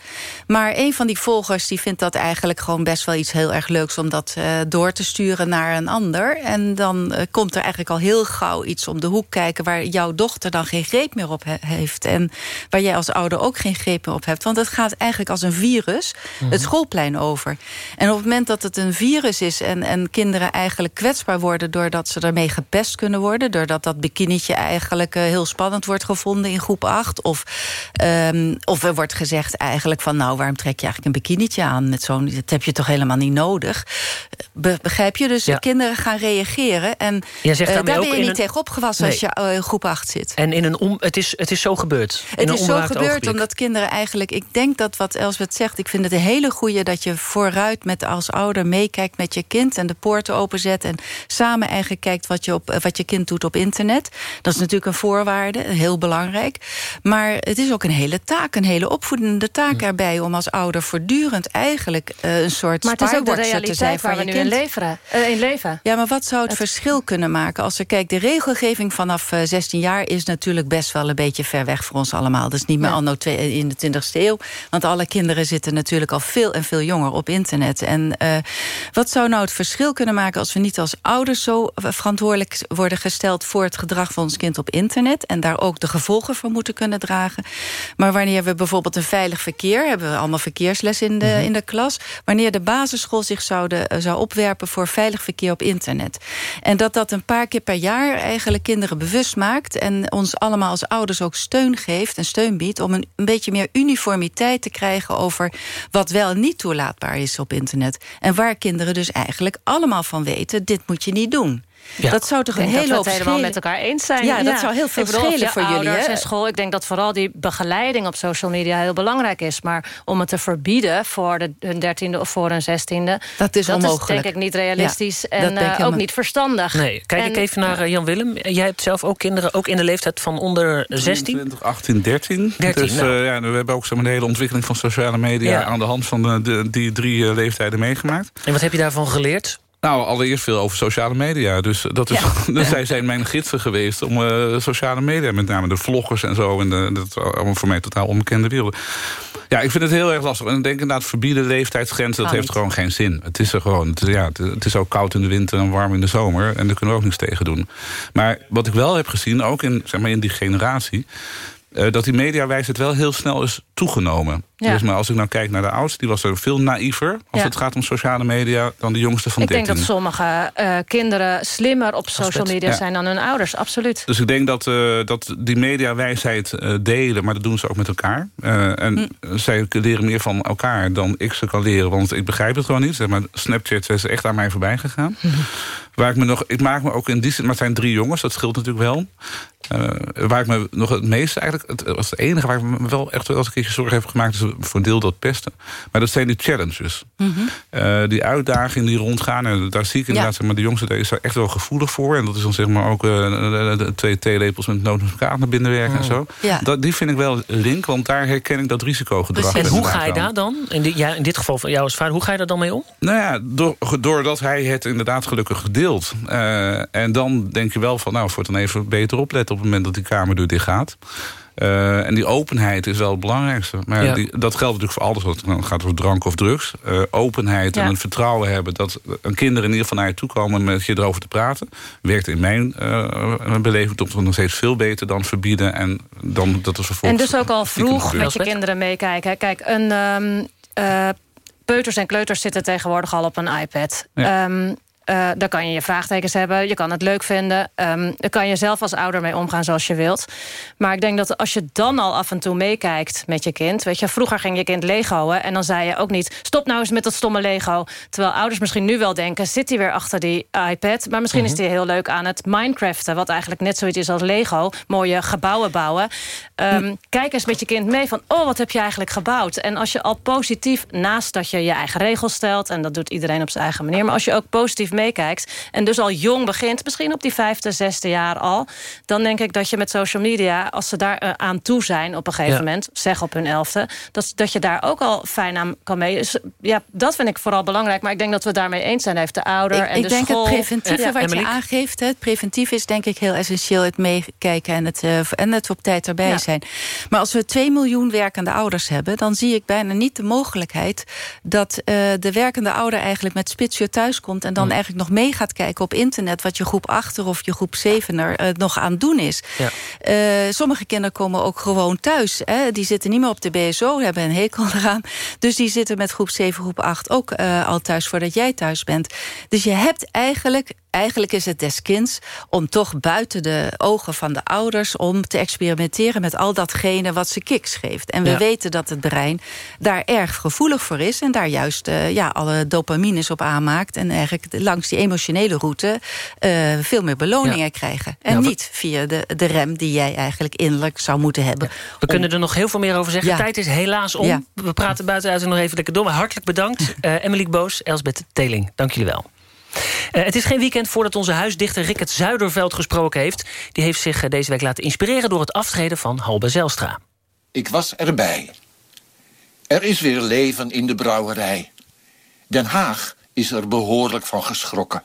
Maar een van die volgers die vindt dat eigenlijk gewoon best wel iets heel erg leuks om dat door te sturen naar een ander. En dan komt er eigenlijk al heel gauw iets om de hoek kijken waar jouw dochter dan geen greep meer op he heeft. En waar jij als ouder ook geen greep meer op hebt. Want het gaat eigenlijk als een virus mm -hmm. het schoolplein over. En op het moment dat het een virus is... en, en kinderen eigenlijk kwetsbaar worden... doordat ze ermee gepest kunnen worden... doordat dat bikinietje eigenlijk eh, heel spannend wordt gevonden in groep 8. Of, ehm, of er wordt gezegd eigenlijk van... nou, waarom trek je eigenlijk een bikinietje aan? Met zo'n, dat heb je toch helemaal niet nodig? Be- begrijp je? Dus kinderen gaan reageren. En Jij zegt eh, daar ben je niet een- tegen opgewassen als je eh, in groep 8 zit. En in een om, het, is, het is zo gebeurd. Het is zo gebeurd ogenblik. omdat kinderen eigenlijk... Ik denk dat wat Elsbeth zegt, ik vind het een hele goeie... dat je vooruit met als ouder meekijkt met je kind... en de poorten openzet en samen eigenlijk kijkt... wat je, op, wat je kind doet op internet. Dat is natuurlijk een voorwaarde, heel belangrijk. Maar het is ook een hele taak, een hele opvoedende taak erbij... om als ouder voortdurend eigenlijk eh, een soort Maar het is ook de zijn realiteit van waar we je nu in, leveren, eh, in leven. Ja, maar wat zou het, verschil kunnen maken? Als er kijkt, de regelgeving vanaf eh, 16 jaar is natuurlijk best wel een beetje ver weg voor ons allemaal. Dat is niet meer anno twee- eh, in de 20ste eeuw. Want alle kinderen zitten natuurlijk al veel en veel jonger op internet. En eh, wat zou nou het verschil kunnen maken als we niet als ouders zo verantwoordelijk worden gesteld voor het gedrag van ons kind op internet. En daar ook de gevolgen van moeten kunnen dragen. Maar wanneer we bijvoorbeeld een veilig verkeer, hebben we allemaal verkeersles in de, in de klas. Wanneer de basisschool zich zouden, eh, zou opwerpen voor veilig verkeer op internet. En dat dat een paar keer per jaar eigenlijk kinderen bewust maakt. En ons allemaal als ouders ook steun geeft en steun biedt. Om een, een beetje meer uniformiteit te krijgen over wat wel en niet toelaatbaar is op internet. En waar kinderen dus eigenlijk allemaal van weten, dit moet je niet doen. Ja. Dat zou toch een hele dat we hoop het helemaal schelen. met elkaar eens zijn. Ja, dat zou heel veel bedoel, schelen voor jullie. hè? en school. Ik denk dat vooral die begeleiding op social media heel belangrijk is. Maar om het te verbieden voor de, hun dertiende of voor hun zestiende... Dat is onmogelijk. denk ik niet realistisch Ja, en dat eh, ook niet verstandig. Nee, kijk En- ik even naar eh, Jan Willem. Jij hebt zelf ook kinderen, ook in de leeftijd van onder 16? 23, 18, 13. 13, dus nou. eh, ja, we hebben ook de hele ontwikkeling van sociale media... Ja. aan de hand van de, de- die drie leeftijden meegemaakt. En wat heb je daarvan geleerd? Nou, allereerst veel over sociale media. Dus dat is, dus [laughs] zij zijn mijn gidsen geweest om eh, sociale media... met name de vloggers en zo. En de, dat is allemaal voor mij totaal onbekende wereld. Ja, ik vind het heel erg lastig. En ik denk inderdaad, verbieden leeftijdsgrenzen... dat heeft niet. gewoon geen zin. Het is er gewoon. Het, ja, het, het is ook koud in de winter en warm in de zomer. En daar kunnen we ook niks tegen doen. Maar wat ik wel heb gezien, ook in, zeg maar, in die generatie... eh, dat die mediawijsheid wel heel snel is toegenomen. Ja. Dus maar als ik nou kijk naar de oudste... die was er veel naïver als Ja. het gaat om sociale media... dan de jongste van Ik denk 13. dat sommige eh, kinderen slimmer op social media Ja. zijn dan hun ouders. Absoluut. Dus ik denk dat, eh, dat die mediawijsheid eh delen, maar dat doen ze ook met elkaar. Eh, en Hm. zij leren meer van elkaar dan ik ze kan leren, want ik begrijp het gewoon niet. Zeg maar, Snapchat is echt aan mij voorbij gegaan. Waar ik, me nog, ik maak me ook in die zin, maar het zijn drie jongens, dat scheelt natuurlijk wel. Eh, waar ik me nog het meeste eigenlijk, het was het enige waar ik me wel echt wel eens een keertje zorgen heb gemaakt, is voor een deel dat pesten. Maar dat zijn die challenges. Eh, die uitdagingen die rondgaan. En daar zie ik inderdaad, zeg maar, de jongste daar is daar echt wel gevoelig voor. En dat is dan zeg maar ook de twee theelepels met nootmuskaat naar binnen werken en zo. Ja. Dat, die vind ik wel link, want daar herken ik dat risicogedrag. En hoe ga je daar dan? In, dit- ja, in dit geval van jou als vader, hoe ga je daar dan mee om? Nou ja, door, doordat hij het inderdaad gelukkig Eh, en dan denk je wel van, nou, voor dan even beter opletten... op het moment dat die kamerdeur dicht gaat. Eh, en die openheid is wel het belangrijkste. Maar Ja. die, dat geldt natuurlijk voor alles wat het gaat over drank of drugs. Eh, openheid Ja. en een vertrouwen hebben... dat een kinderen in ieder geval naar je toe komen met je erover te praten. Werkt in mijn eh, beleving toch nog steeds veel beter dan verbieden... en dan dat er En vervolgens... dus ook al vroeg met je kinderen meekijken. Kijk, een, ehm, eh, peuters en kleuters zitten tegenwoordig al op een iPad. Ja. Ehm, eh, daar kan je je vraagtekens hebben, je kan het leuk vinden. Ehm daar kan je zelf als ouder mee omgaan zoals je wilt. Maar ik denk dat als je dan al af en toe meekijkt met je kind... weet je, vroeger ging je kind legoen en dan zei je ook niet... stop nou eens met dat stomme Lego. Terwijl ouders misschien nu wel denken... zit hij weer achter die iPad? Maar misschien is hij heel leuk aan het Minecraften... wat eigenlijk net zoiets is als Lego. Mooie gebouwen bouwen. Ehm, Kijk eens met je kind mee van... oh, wat heb je eigenlijk gebouwd? En als je al positief, naast dat je je eigen regels stelt... en dat doet iedereen op zijn eigen manier... maar als je ook positief meekijkt en dus al jong begint... misschien op die vijfde, zesde jaar al... dan denk ik dat je met social media, als ze daar eh, aan toe zijn... op een gegeven Ja. moment, zeg op hun elfde... Dat, dat je daar ook al fijn aan kan mee. Dus ja, dat vind ik vooral belangrijk. Maar ik denk dat we daarmee eens zijn. Heeft de ouder Ik, en ik de denk school... het preventieve Ja, wat je aangeeft. hè, Het preventief is denk ik heel essentieel. Het meekijken en het, eh, en het op tijd erbij Ja. zijn. Maar als we 2 miljoen werkende ouders hebben... dan zie ik bijna niet de mogelijkheid... dat eh, de werkende ouder eigenlijk met spitsuur thuiskomt... en dan eigenlijk nog mee gaat kijken op internet... wat je groep 8 of je groep 7 er eh, nog aan doen is. Ja. Eh, sommige kinderen komen ook gewoon thuis. Hè. Die zitten niet meer op de BSO, hebben een hekel eraan. Dus die zitten met groep 7, groep 8 ook eh, al thuis voordat jij thuis bent. Dus je hebt eigenlijk eigenlijk is het des kinds om toch buiten de ogen van de ouders... om te experimenteren met al datgene wat ze kiks geeft. En we Ja. weten dat het brein daar erg gevoelig voor is... en daar juist eh, ja, alle dopamines op aanmaakt... en eigenlijk langs die emotionele route eh, veel meer beloningen Ja. krijgen. En Ja, we- niet via de, de rem die jij eigenlijk innerlijk zou moeten hebben. We kunnen er nog heel veel meer over zeggen. Tijd is helaas om. We praten buitenuit nog even lekker door. Maar hartelijk bedankt. [laughs] Eh Emily Boos, Elsbeth Teling. Dank jullie wel. Eh, het is geen weekend voordat onze huisdichter Rickert Zuiderveld gesproken heeft. Die heeft zich eh, deze week laten inspireren door het aftreden van Halbe Zelstra. Ik was erbij. Er is weer leven in de brouwerij. Den Haag is er behoorlijk van geschrokken.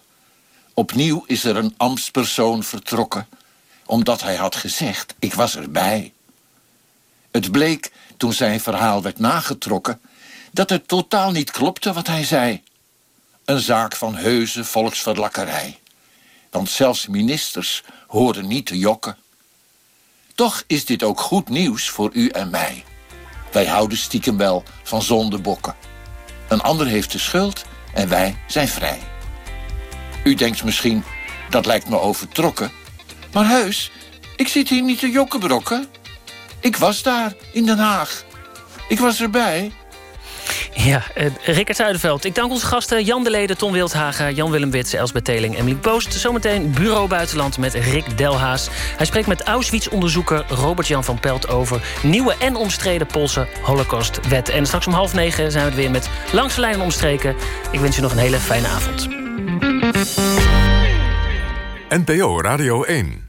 Opnieuw is er een ambtspersoon vertrokken, omdat hij had gezegd: Ik was erbij. Het bleek, toen zijn verhaal werd nagetrokken, dat het totaal niet klopte wat hij zei. Een zaak van heuse volksverlakkerij. Want zelfs ministers horen niet te jokken. Toch is dit ook goed nieuws voor u en mij. Wij houden stiekem wel van zondebokken. Een ander heeft de schuld en wij zijn vrij. U denkt misschien, dat lijkt me overtrokken. Maar heus, ik zit hier niet te jokkenbrokken. Ik was daar, in Den Haag. Ik was erbij. Ja, eh, Rickert Zuiderveld. Ik dank onze gasten Jan de Leden, Tom Wildhagen... Jan-Willem Wits, Elsbeth Teling, Emily Poost. Zometeen Bureau Buitenland met Rick Delhaas. Hij spreekt met Auschwitz-onderzoeker Robert-Jan van Pelt... over nieuwe en omstreden Poolse Holocaustwet. En straks om half negen zijn we er weer met Langs de Lijn omstreken. Ik wens u nog een hele fijne avond. NPO Radio 1.